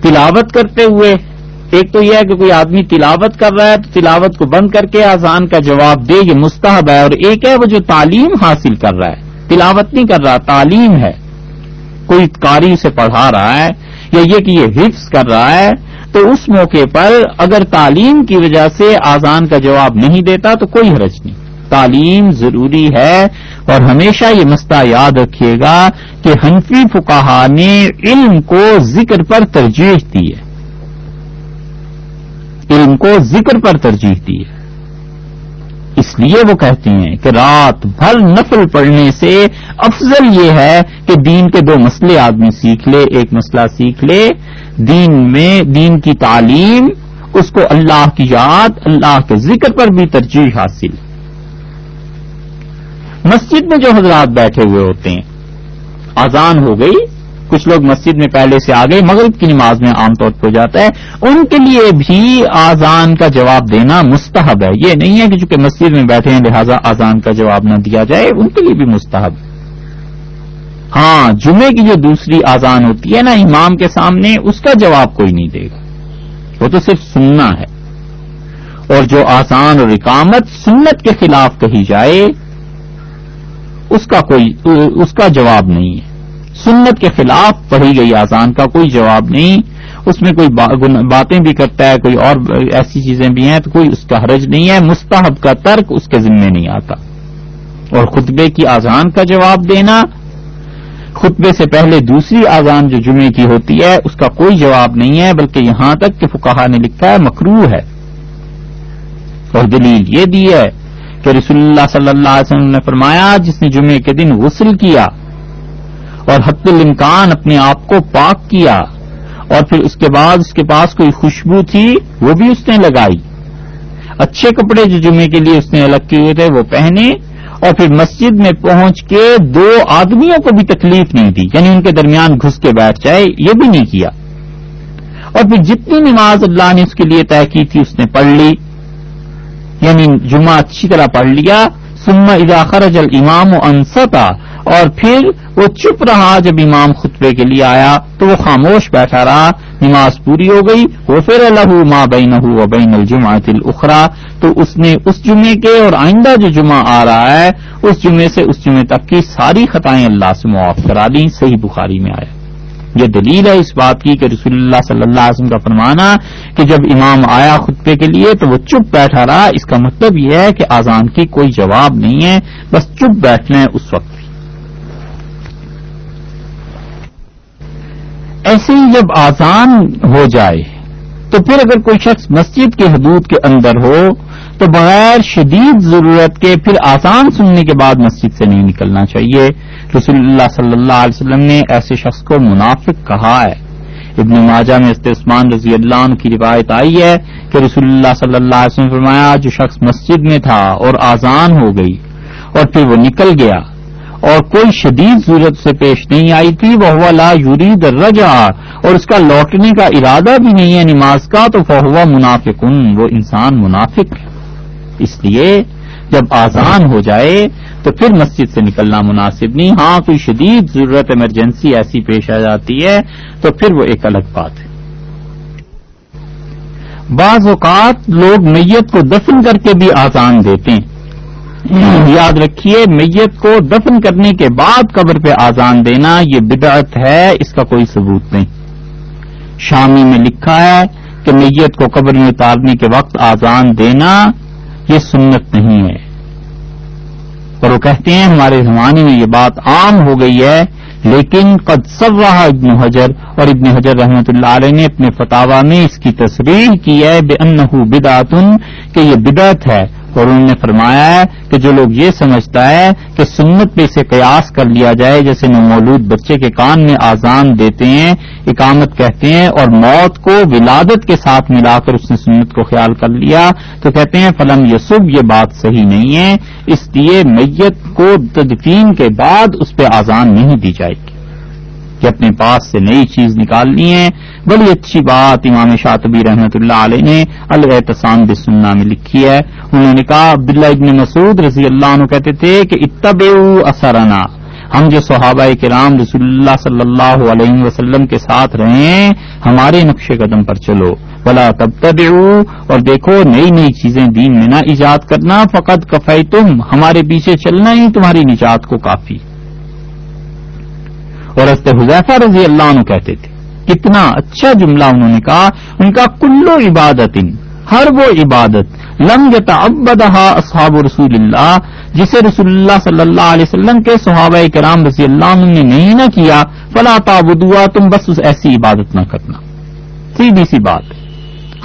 تلاوت کرتے ہوئے ایک تو یہ ہے کہ کوئی آدمی تلاوت کر رہا ہے تو تلاوت کو بند کر کے آزان کا جواب دے، یہ مستحب ہے۔ اور ایک ہے وہ جو تعلیم حاصل کر رہا ہے، تلاوت نہیں کر رہا، تعلیم ہے۔ کوئی قاری سے پڑھا رہا ہے یا یہ کہ یہ حفظ کر رہا ہے، تو اس موقع پر اگر تعلیم کی وجہ سے آزان کا جواب نہیں دیتا تو کوئی حرج نہیں۔ تعلیم ضروری ہے اور ہمیشہ یہ مسئلہ یاد رکھیے گا کہ حنفی فکاہ نے علم کو ذکر پر ترجیح دی ہے۔ علم کو ذکر پر ترجیح دی ہے۔ اس لیے وہ کہتے ہیں کہ رات بھر نفل پڑھنے سے افضل یہ ہے کہ دین کے دو مسئلے آدمی سیکھ لے، ایک مسئلہ سیکھ لے۔ دین میں دین کی تعلیم، اس کو اللہ کی یاد، اللہ کے ذکر پر بھی ترجیح حاصل۔ مسجد میں جو حضرات بیٹھے ہوئے ہوتے ہیں آزان ہو گئی کچھ لوگ مسجد میں پہلے سے آ گئے مغرب کی نماز میں عام طور پہ ہو جاتا ہے۔ ان کے لیے بھی آزان کا جواب دینا مستحب ہے۔ یہ نہیں ہے کہ چونکہ مسجد میں بیٹھے ہیں، لہذا آزان کا جواب نہ دیا جائے، ان کے لیے بھی مستحب۔ ہاں جمعے کی جو دوسری آزان ہوتی ہے نا امام کے سامنے، اس کا جواب کوئی نہیں دے گا۔ وہ تو صرف سننا ہے۔ اور جو آسان اور اقامت سنت کے خلاف کہی جائے، اس کا کوئی، اس کا جواب نہیں ہے۔ سنت کے خلاف پڑھی گئی آزان کا کوئی جواب نہیں، اس میں کوئی باتیں بھی کرتا ہے، کوئی اور ایسی چیزیں بھی ہیں، تو کوئی اس کا حرج نہیں ہے، مستحب کا ترک اس کے ذمے نہیں آتا۔ اور خطبے کی آزان کا جواب دینا، خطبے سے پہلے دوسری آزان جو جمعے کی ہوتی ہے، اس کا کوئی جواب نہیں ہے، بلکہ یہاں تک کہ فکہ نے لکھا ہے مکرو ہے۔ اور دلیل یہ دی ہے کہ رسول اللہ صلی اللہ علیہ وسلم نے فرمایا، جس نے جمعے کے دن غسل کیا اور حت الامکان اپنے آپ کو پاک کیا اور پھر اس کے بعد اس کے پاس کوئی خوشبو تھی، وہ بھی اس نے لگائی۔ اچھے کپڑے جو جمعے کے لیے اس نے الگ کیے ہوئے تھے، وہ پہنے اور پھر مسجد میں پہنچ کے دو آدمیوں کو بھی تکلیف نہیں دی یعنی ان کے درمیان گھس کے بیٹھ جائے، یہ بھی نہیں کیا۔ اور پھر جتنی نماز اللہ نے اس کے لیے طے کی تھی، اس نے پڑھ لی۔ یعنی جمعہ اچھی طرح پڑھ لیا۔ سما اذا خرج الامام و انستا اور پھر وہ چپ رہا جب امام خطبے کے لیے آیا تو وہ خاموش بیٹھا رہا، نماز پوری ہو گئی وہ پھر اللہ ماں بین و بین الجمع اخرا تو اس نے اس جمعے کے اور آئندہ جو جمعہ آ رہا ہے، اس جمعے سے اس جمعے تک کی ساری خطائیں اللہ سے معاف کرا دیں، صحیح بخاری میں آیا۔ یہ دلیل ہے اس بات کی کہ رسول اللہ صلی اللہ علیہ وسلم کا فرمانا کہ جب امام آیا خطبے کے لیے تو وہ چپ بیٹھا رہا۔ اس کا مطلب یہ ہے کہ آزان کی کوئی جواب نہیں ہے، بس چپ بیٹھنا ہے اس وقت۔ ایسے ہی جب آزان ہو جائے، تو پھر اگر کوئی شخص مسجد کے حدود کے اندر ہو، تو بغیر شدید ضرورت کے پھر آسان سننے کے بعد مسجد سے نہیں نکلنا چاہیے۔ رسول اللہ صلی اللہ علیہ وسلم نے ایسے شخص کو منافق کہا ہے۔ ابن ماجہ میں عثمان رضی اللہ عنہ کی روایت آئی ہے کہ رسول اللہ صلی اللہ علیہ وسلم فرمایا، جو شخص مسجد میں تھا اور آزان ہو گئی اور پھر وہ نکل گیا اور کوئی شدید ضرورت سے پیش نہیں آئی تھی وہ لا یورید رجا اور اس کا لوٹنے کا ارادہ بھی نہیں ہے نماز کا، تو فہوا منافق، وہ انسان منافق۔ اس لیے جب آسان ہو جائے، تو پھر مسجد سے نکلنا مناسب نہیں۔ ہاں کوئی شدید ضرورت ایمرجنسی ایسی پیش آ جاتی ہے، تو پھر وہ ایک الگ بات ہے۔ بعض اوقات لوگ میت کو دفن کر کے بھی آزان دیتے ہیں۔ یاد رکھیے، میت کو دفن کرنے کے بعد قبر پہ آزان دینا، یہ بدعت ہے، اس کا کوئی ثبوت نہیں۔ شامی میں لکھا ہے کہ میت کو قبر میں اتارنے کے وقت آزان دینا، یہ سنت نہیں ہے۔ اور وہ کہتے ہیں، ہمارے زمانے میں یہ بات عام ہو گئی ہے، لیکن قد سواہ ابن حجر، اور ابن حجر رحمت اللہ علیہ نے اپنے فتوا میں اس کی تصریح کی ہے بے انہ بدعتن، کہ یہ بدعت ہے۔ اور انہوں نے فرمایا ہے کہ جو لوگ یہ سمجھتا ہے کہ سنت پہ اسے قیاس کر لیا جائے، جیسے مولود بچے کے کان میں آزان دیتے ہیں، اقامت کہتے ہیں اور موت کو ولادت کے ساتھ ملا کر اس نے سنت کو خیال کر لیا، تو کہتے ہیں، فلم یسب، یہ بات صحیح نہیں ہے، اس لیے میت کو تدفین کے بعد اس پہ آزان نہیں دی جائے گی۔ کہ اپنے پاس سے نئی چیز نکالنی ہے۔ بڑی اچھی بات امام شاطبی رحمت اللہ علیہ نے الحتسام بسنا میں لکھی ہے۔ انہوں نے کہا، عبداللہ ابن مسعود رضی اللہ عنہ کہتے تھے کہ اتب اثرنا۔ ہم جو صحابہ کرام رسول اللہ صلی اللہ علیہ وسلم کے ساتھ رہے ہیں، ہمارے نقش قدم پر چلو۔ بلا تب تب اور دیکھو، نئی نئی چیزیں دین میں نہ ایجاد کرنا فقط کفئی تم ہمارے پیچھے چلنا ہی تمہاری نجات کو کافی۔ اور رست حضیفہ رضی اللہ عنہ کہتے تھے، کتنا اچھا جملہ انہوں نے کہا، ان کا کلو عبادت، ہر وہ عبادت، لم یتعبدہا اصحاب رسول اللہ، جسے رسول اللہ صلی اللہ علیہ وسلم کے صحابہ کرام رضی اللہ عنہ نے نہیں نہ کیا، فلا تعبدوا، تم بس اس ایسی عبادت نہ کرنا۔ سیدھی سی بات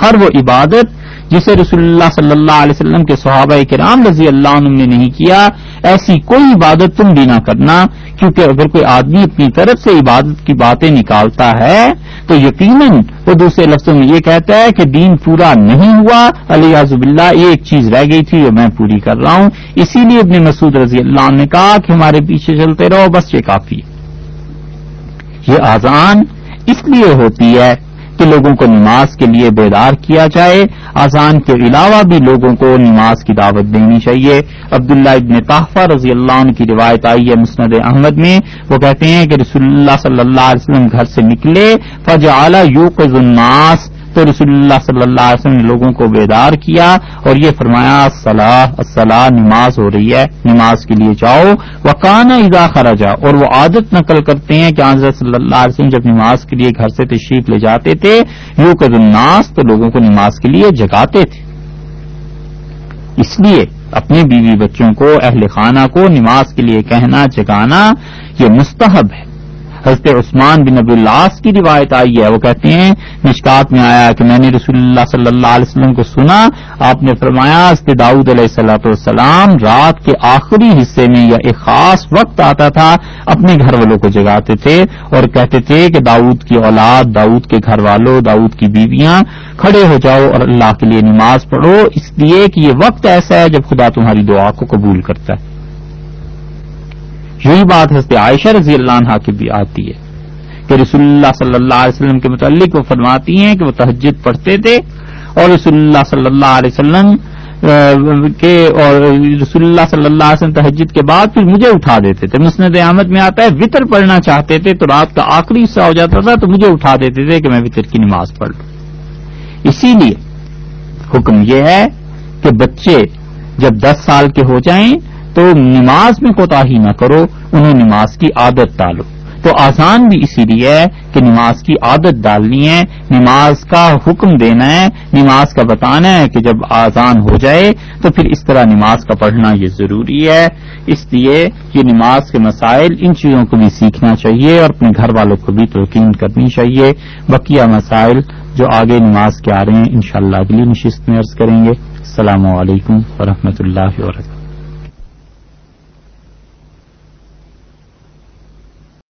ہر وہ عبادت جسے رسول اللہ صلی اللہ علیہ وسلم کے صحابہ کرام رضی اللہ عنہ نے نہیں کیا، ایسی کوئی عبادت تم بھی نہ کرنا، کیونکہ اگر کوئی آدمی اپنی طرف سے عبادت کی باتیں نکالتا ہے، تو یقیناً وہ دوسرے لفظوں میں یہ کہتا ہے کہ دین پورا نہیں ہوا علی زب اللہ ایک چیز رہ گئی تھی جو میں پوری کر رہا ہوں۔ اسی لیے ابن مسعود رضی اللہ عنہ نے کہا کہ ہمارے پیچھے چلتے رہو، بس یہ کافی یہ آزان اس لیے ہوتی ہے کہ لوگوں کو نماز کے لیے بیدار کیا جائے۔ اذان کے علاوہ بھی لوگوں کو نماز کی دعوت دینی چاہیے۔ عبداللہ ابن تحفہ رضی اللہ عنہ کی روایت آئی ہے مسند احمد میں۔ وہ کہتے ہیں کہ رسول اللہ صلی اللہ علیہ وسلم گھر سے نکلے۔ فج اعلیٰ یوق الناس۔ تو رسول اللہ صلی اللہ علیہ وسلم نے لوگوں کو بیدار کیا اور یہ فرمایا، صلاح صلاح نماز ہو رہی ہے، نماز کے لیے جاؤ۔ وہ کانا ادا خراجا اور وہ عادت نقل کرتے ہیں کہ حضرت صلی اللہ علیہ وسلم جب نماز کے لیے گھر سے تشریف لے جاتے تھے یو کر الناس تو لوگوں کو نماز کے لیے جگاتے تھے۔ اس لیے اپنے بیوی بچوں کو، اہل خانہ کو نماز کے لیے کہنا، جگانا یہ مستحب ہے۔ حضرت عثمان بن ابو العاص کی روایت آئی ہے۔ وہ کہتے ہیں نشکات میں آیا کہ میں نے رسول اللہ صلی اللہ علیہ وسلم کو سنا۔ آپ نے فرمایا، حضرت داؤد علیہ صلاۃ والسلام رات کے آخری حصے میں یا ایک خاص وقت آتا تھا، اپنے گھر والوں کو جگاتے تھے اور کہتے تھے کہ داؤد کی اولاد، داؤد کے گھر والوں، داؤد کی بیویاں کھڑے ہو جاؤ اور اللہ کے لیے نماز پڑھو۔ اس لیے کہ یہ وقت ایسا ہے جب خدا تمہاری دعا کو قبول کرتا ہے۔ یہی بات حضرت عائشہ رضی اللہ عنہ کی بھی آتی ہے کہ رسول اللہ صلی اللہ علیہ وسلم کے متعلق وہ فرماتی ہیں کہ وہ تہجد پڑھتے تھے اور رسول اللہ صلی اللہ علیہ وسلم کے اور رسول اللہ صلی اللہ علیہ وسلم تہجد کے بعد پھر مجھے اٹھا دیتے تھے۔ مسند احمد میں آتا ہے، وطر پڑھنا چاہتے تھے تو رات کا آخری حصہ ہو جاتا تھا تو مجھے اٹھا دیتے تھے کہ میں وطر کی نماز پڑھ لوں۔ اسی لیے حکم یہ ہے کہ بچے جب دس سال کے ہو جائیں تو نماز میں کوتا ہی نہ کرو، انہیں نماز کی عادت ڈالو۔ تو آسان بھی اسی لیے ہے کہ نماز کی عادت ڈالنی ہے، نماز کا حکم دینا ہے، نماز کا بتانا ہے کہ جب آزان ہو جائے تو پھر اس طرح نماز کا پڑھنا یہ ضروری ہے۔ اس لیے یہ نماز کے مسائل ان چیزوں کو بھی سیکھنا چاہیے اور اپنے گھر والوں کو بھی توقین کرنی چاہیے۔ بقیہ مسائل جو آگے نماز کے آ رہے ہیں، انشاءاللہ اگلی نشست میں عرض کریں گے۔ السلام علیکم ورحمۃ اللہ وبرکاتہ۔